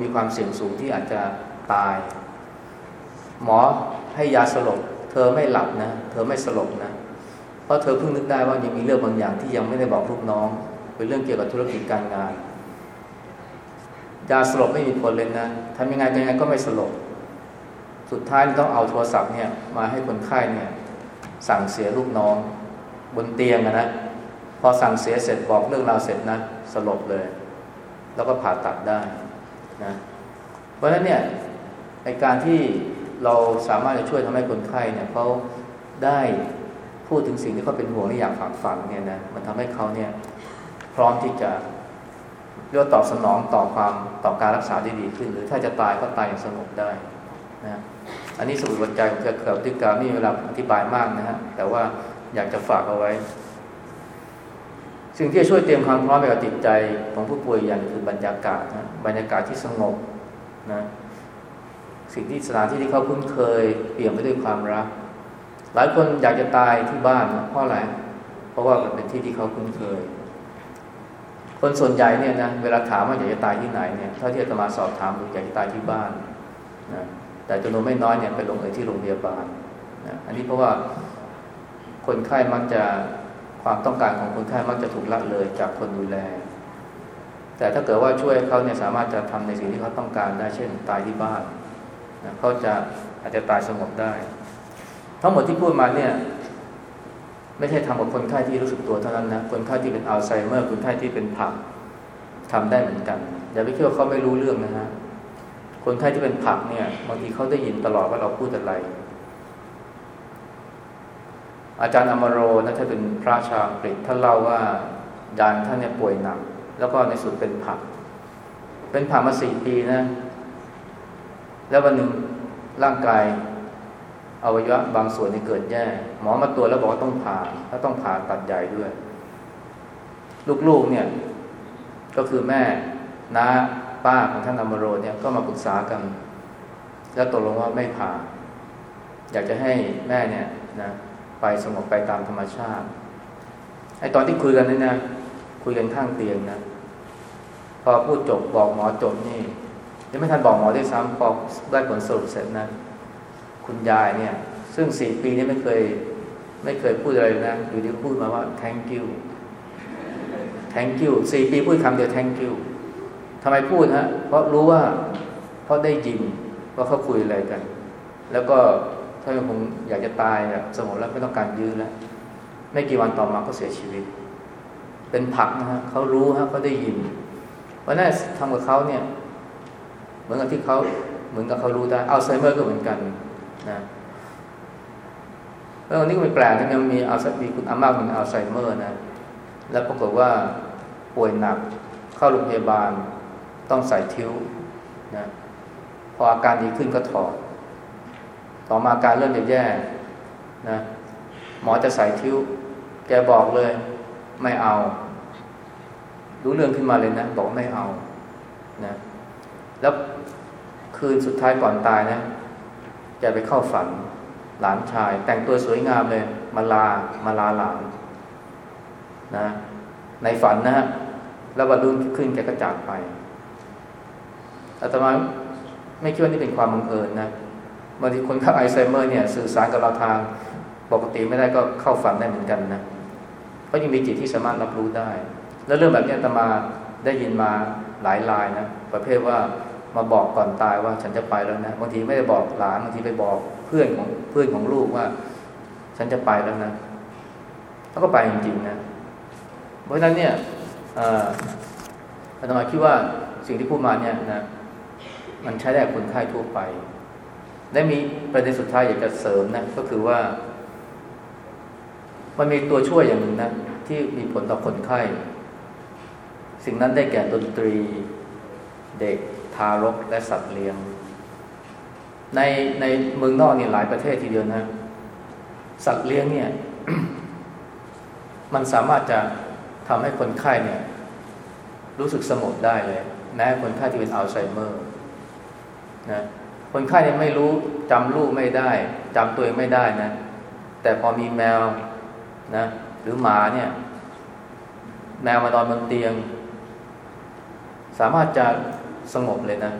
มีความเสี่ยงสูงที่อาจจะตาย หมอให้ยาสลบ เธอไม่หลับนะ เธอไม่สลบนะ เพราะเธอเพิ่งนึกได้ว่ายังมีเรื่องบางอย่างที่ยังไม่ได้บอกลูกน้อง เป็นเรื่องเกี่ยวกับธุรกิจการงานยาสลบไม่มีผลเลยนะทำยังไงยังไงก็ไม่สลบ สุดท้ายต้องเอาโทรศัพท์เนี่ยมาให้คนไข้เนี่ยสั่งเสียลูกน้อง บนเตียงนะ อสั่งเสียเสร็จบอกเรื่องราวเสร็จนะสลบเลย แล้วก็ผ่าตัดได้นะเพราะฉะนั้นเนี่ยในการที่เราสามารถจะช่วยทำให้คนไข้เนี่ยเขาได้พูดถึงสิ่งที่เขาเป็นห่วงและอยากฝากฝังเนี่ยนะมันทำให้เขาเนี่ยพร้อมที่จะเรียกตอบสนองต่อความต่อการรักษาได้ดีขึ้น หรือถ้าจะตายก็ตายอย่างสงบได้นะอันนี้สมุดวัใจของเครือข่ายพฤติกรรมนี่เวลาอธิบายมากนะฮะแต่ว่าอยากจะฝากเอาไว้ สิ่งที่จะช่วยเตรียมความพร้อมไปกับจิตใจของผู้ป่วยอย่างคือบรรยากาศนะบรรยากาศที่สงบนะสิ่งที่สถานที่ที่เขาคุ้นเคยเปลี่ยนไปด้วยความรัก หลายคนอยากจะตายที่บ้านนะเพราะอะไรเพราะว่ามันเป็นที่ที่เขาคุ้นเคย คนส่วนใหญ่เนี่ยนะเวลาถามว่าอยากจะตายที่ไหนเนี่ยเท่าที่จะมาสอบถามดูอยากจะตายที่บ้านนะแต่จำนวนไม่น้อยเนี่ยไปลงเอยที่โรงพยาบาลนะอันนี้เพราะว่าคนไข้มักจะ ความต้องการของคนไข้มักจะถูกละเลยจากคนดูแล แต่ถ้าเกิดว่าช่วยเขาเนี่ยสามารถจะทำในสิ่งที่เขาต้องการได้เช่นตายที่บ้านนะเขาจะอาจจะตายสงบได้ ทั้งหมดที่พูดมาเนี่ยไม่ใช่ทำกับคนไข้ที่รู้สึกตัวเท่านั้นนะคนไข้ที่เป็นอัลไซเมอร์คนไข้ที่เป็นผักทำได้เหมือนกัน อย่าไปคิดว่าเขาไม่รู้เรื่องนะฮะคนไข้ที่เป็นผักเนี่ยบางทีเขาได้ยินตลอดว่าเราพูดอะไร อาจารย์อมโรนะท่านเป็นพระชาวอังกฤษท่านเล่าว่าดานท่านเนี่ยป่วยหนัก แล้วก็ในสุดเป็นผัก เป็นผักมาสี่ปีนะ แล้ววันหนึ่งร่างกายอวัยวะบางส่วนนี่เกิดแย่ หมอมาตรวจแล้วบอกว่าต้องผ่าแล้วต้องผ่าตัดใหญ่ด้วย ลูกๆเนี่ย ก็คือแม่น้าป้าของท่านอมโรเนี่ยก็มาปรึกษากัน แล้วตกลงว่าไม่ผ่า อยากจะให้แม่เนี่ยนะ ไปสงบไปตามธรรมชาติไอตอนที่คุยกันนี่นะคุยกันข้างเตียงนะพอพูดจบบอกหมอจบนี่ยังไม่ทันบอกหมอได้ซ้ำพอได้ผลสรุปเสร็จนะคุณยายเนี่ย ซึ่งสี่ปีนี้ไม่เคย ไม่เคยพูดอะไรนะอยู่ดีพูดมาว่า thank you thank you สี่ปีพูดคำเดียว thank you ทำไมพูดฮะเพราะรู้ว่าเพราะได้ยินว่าเขาคุยอะไรกัน แล้วก็ ถ้านคงอยากจะตายแบบสงบแล้วไม่ต้องการยื้อแล้ว ไม่กี่วันต่อมาก็เสียชีวิต เป็นผักนะฮะเขารู้ฮะเขาได้ยินวันนั้นทำกับเขาเนี่ย เหมือนกับที่เขาเหมือนกับเขารู้ได้อัลไซเมอร์ก็เหมือนกันนะแล้ววันนี้ก็ไม่แปลกที่มันมีอัลไซมีคุณอาม่าเป็นอัลไซเมอร์นะ แล้วปรากฏว่าป่วยหนักเข้าโรงพยาบาลต้องใส่ tube นะพออาการดีขึ้นก็ถอด ต่อมาการเริ่มจะแย่นะหมอจะใส่ tube แกบอกเลย ไม่เอา รู้เรื่องขึ้นมาเลยนะ บอกไม่เอานะแล้วคืนสุดท้ายก่อนตายนะแกไปเข้าฝันหลานชาย แต่งตัวสวยงามเลย มาลามาลาหลานนะในฝันนะฮะแล้ววันรุ่งขึ้นแกก็จากไปอาตมาไม่คิดว่านี่เป็นความบังเอิญนะ บางทีคนข้าไอไซเมอร์เนี่ยสื่อสารกับเราทางปกติไม่ได้ก็เข้าฝันได้เหมือนกันนะก็ยังมีจิตที่สามารถรับรู้ได้ แล้วเรื่องแบบนี้ตมาได้ยินมาหลายรายนะประเภทว่ามาบอกก่อนตายว่าฉันจะไปแล้วนะบางทีไม่ได้บอกหลานบางทีไปบอกเพื่อนของเพื่อนของลูกว่า ฉันจะไปแล้วนะแล้วก็ไปจริงๆนะเพราะฉะนั้นเนี่ยอาตมาคิดว่าสิ่งที่พูดมาเนี่ยนะมันใช้ได้คนไข้ทั่วไป และมีประเด็นสุดท้ายอยากจะเสริมนะก็คือว่า มันมีตัวช่วยอย่างหนึ่งนะที่มีผลต่อคนไข้ สิ่งนั้นได้แก่ดนตรีเด็กทารกและสัตว์เลี้ยง ในในเมืองนอกนี่หลายประเทศทีเดียวนะ สัตว์เลี้ยงเนี่ย มันสามารถจะทำให้คนไข้เนี่ย รู้สึกสงบได้เลยแม้คนไข้ที่เป็นอัลไซเมอร์นะ คนไข้เนี่ยไม่รู้จำลูกไม่ได้จำตัวเองไม่ได้นะ แต่พอมีแมวนะ หรือหมาเนี่ย แมวมานอนบนเตียง สามารถจะสงบเลยนะ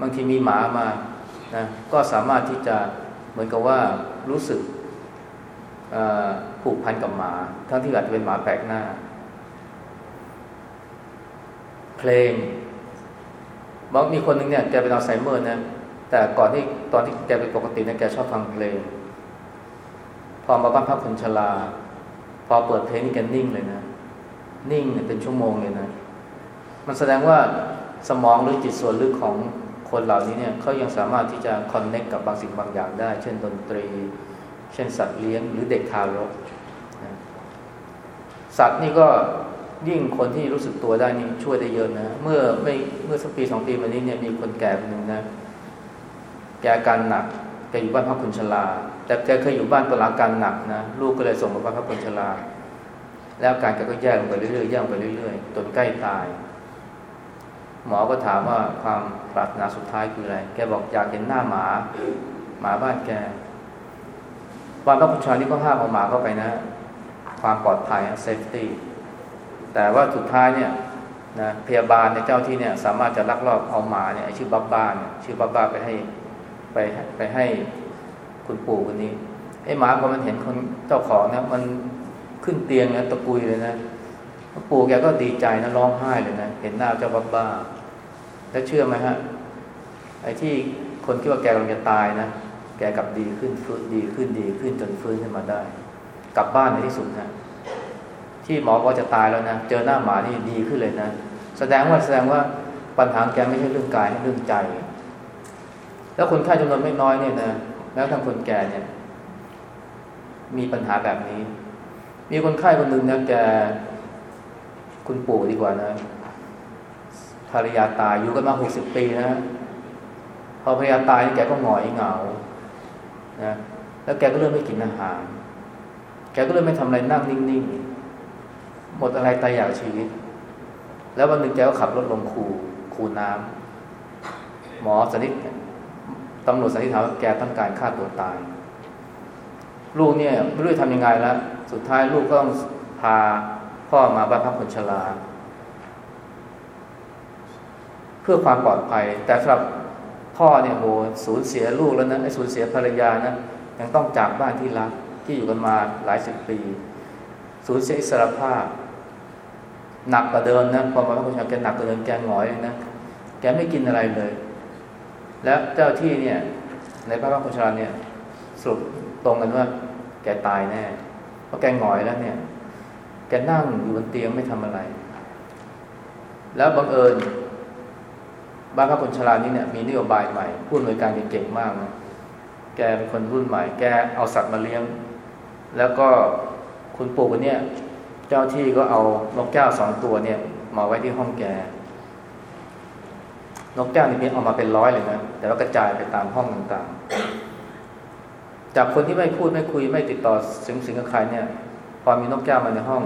บางทีมีหมามานะก็สามารถที่จะเหมือนกับว่ารู้สึกผูกพันกับหมา ทั้งที่อาจจะเป็นหมาแปลกหน้า เพลงบอกมีคนหนึ่งเนี่ยแกเป็นอัลไซเมอร์นะ แต่ก่อนที่ตอนที่แกเป็นปกติเนี่ยแกชอบฟังเพลง พอมาบ้านพักคนชราพอเปิดเพลงนี่แกนิ่งเลยนะ นิ่งเป็นชั่วโมงเลยนะ มันแสดงว่าสมองหรือจิตส่วนลึกของคนเหล่านี้เนี่ยเขายังสามารถที่จะคอนเน็กกับบางสิ่งบางอย่างได้ เช่นดนตรี เช่นสัตว์เลี้ยงหรือเด็กทารกสัตว์นี่ก็ยิ่งคนที่รู้สึกตัวได้นี่ช่วยได้เยอะนะ เมื่อไม่เมื่อสักปีสองปีมานี้เนี่ยมีคนแก่คนหนึ่งนะ กอาการหนักแกอยู่บ้านพักคนชราแต่แกเคยอยู่บ้านตอนอาการหนักนะลูกก็เลยส่งมาบ้านพักคนชราแล้วอาการแกก็แย่ลงไปเรื่อยๆแย่ลงไปเรื่อยๆจนใกล้ตาย หมอก็ถามว่าความปรารถนาสุดท้ายคืออะไร แกบอกอยากเห็นหน้าหมา หมาบ้านแกบ้านพักคนชรานี่ก็ห้ามเอาหมาเข้าไปนะ ความปลอดภัยเซฟตี้แต่ว่าสุดท้ายเนี่ยนะพยาบาลในเจ้าที่เนี่ยสามารถจะลักลอบเอาหมาเนี่ยชื่อบับบ้านชื่อบับบ้าไปให้ ไปไปให้คุณปู่คนนี้ไอ้หมาพอมันเห็นคนเจ้าของนะมันขึ้นเตียงนะตะกุยเลยนะปู่แกก็ดีใจนะร้องไห้เลยนะเห็นหน้าเจ้าบับบ้าแล้วเชื่อไหมฮะไอ้ที่คนคิดว่าแกกำลังจะตายนะแกกลับดีขึ้นฟื้นดีขึ้นดีขึ้นจนฟื้นขึ้นมาได้ กลับบ้านในที่สุดนะที่หมอบอกจะตายแล้วนะเจอหน้าหมานี่ดีขึ้นเลยนะแสดงว่าแสดงว่าปัญหาแกไม่ใช่เรื่องกายเรื่องใจ แล้วคนไข้จำนวนไม่น้อยเนี่ยนะแล้วทั้งคนแก่เนี่ย มีปัญหาแบบนี้ มีคนไข้คนหนึ่งนะแกคุณปู่ดีกว่านะภรรยาตายอยู่กันมาหกสิบปีนะพอภรรยาตายแกก็หงอยเหงานะแล้วแกก็เริ่มไม่กินอาหาร แกก็เริ่มไม่ทำอะไรนั่งนิ่งๆ หมดอะไรตายอยากชีวิต แล้ววันหนึ่งแกก็ขับรถลงคูคูน้ำหมอสันนิษ ตำรวจสันนิษฐานว่าแกต้องการฆ่าตัวตาย ลูกเนี่ยไม่รู้จะทำยังไงแล้ว สุดท้ายลูกก็ต้องพาพ่อมาบ้านพักคนชราเพื่อความปลอดภัย แต่สำหรับพ่อเนี่ยโหสูญเสียลูกแล้วนะไอ้สูญเสียภรรยานะยังต้องจากบ้านที่รักที่อยู่กันมาหลายสิบปีสูญเสียอิสรภาพ หนักกว่าเดิมนะพอมาพระพุทธเจ้าแกหนักกว่าเดิมแกหงอยนะแกไม่กินอะไรเลย แล้วเจ้าที่เนี่ย ในพระพุทธเจ้าเนี่ยสรุปตรงกันว่า แกตายแน่ เพราะแกหงอยแล้วเนี่ย แกนั่งอยู่บนเตียงไม่ทำอะไร แล้วบังเอิญบ้านพระพุทธรานี้เนี่ยมีนโยบายใหม่ผู้อำนวยการเก่งมากนะแกเป็นคนรุ่นใหม่ แกเอาสัตว์มาเลี้ยง แล้วก็คุณปู่คนเนี้ยเจ้าที่ก็เอานกแก้วสองตัวเนี่ย มาไว้ที่ห้องแก นกแก้วนี่มีเอามาเป็นร้อยเลยนะแต่ว่ากระจายไปตามห้องต่างๆ จากคนที่ไม่พูดไม่คุยไม่ติดต่อสิงสิงกับใครเนี่ย พอมีนกแก้วมาในห้อง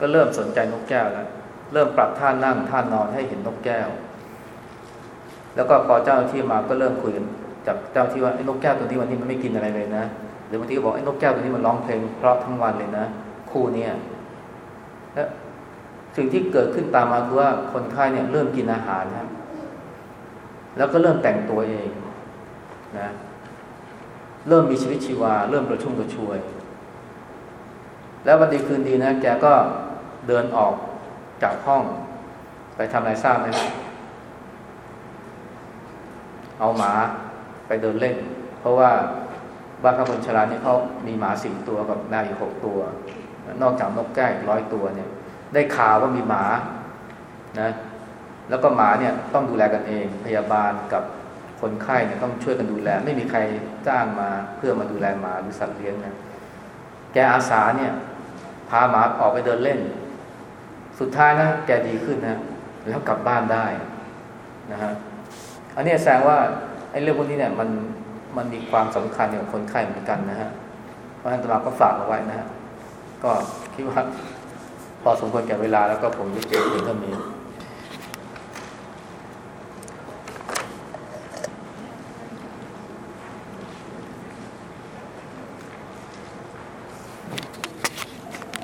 ก็เริ่มสนใจนกแก้วแล้วเริ่มปรับท่านั่งท่านอนให้เห็นนกแก้ว แล้วก็พอเจ้าที่มาก็เริ่มคุยกันจากเจ้าที่ว่าไอ้นกแก้วตัวนี้วันนี้มันไม่กินอะไรเลยนะหรือบางทีก็บอกไอ้นกแก้วตัวนี้มันร้องเพลงเพราะทั้งวันเลยนะคู่เนี้ยและสิ่งที่เกิดขึ้นตามมาคือว่าคนไข้เนี่ยเริ่มกินอาหารนะ แล้วก็เริ่มแต่งตัวเองนะเริ่มมีชีวิตชีวา เริ่มกระชุ่มกระชวย แล้ววันดีคืนดีนะ แกก็เดินออกจากห้อง ไปทำอะไรทราบไหมเอาหมาไปเดินเล่น เพราะว่าบ้านข้าคนชรานี่เขามีหมาสี่ตัวกับแมวอีกหกตัว นอกจากนกแก้วอีกร้อยตัวเนี่ย ได้ข่าวว่ามีหมานะ แล้วก็หมาเนี่ยต้องดูแลกันเอง พยาบาลกับคนไข้เนี่ยต้องช่วยกันดูแล ไม่มีใครจ้างมาเพื่อมาดูแลหมาหรือสัตว์เลี้ยงนะแกอาสาเนี่ยพาหมาออกไปเดินเล่น สุดท้ายนะแกดีขึ้นนะแล้วกลับบ้านได้นะฮะอันนี้แสดงว่าไอ้เรื่องพวกนี้เนี่ยมันมันมีความสำคัญกับคนไข้เหมือนกันนะฮะเพราะฉะนั้นตมาก็ฝากเอาไว้นะฮะก็คิดว่าพอสมควรแก่เวลาแล้วก็ผมจะเจอเพียงเท่านี้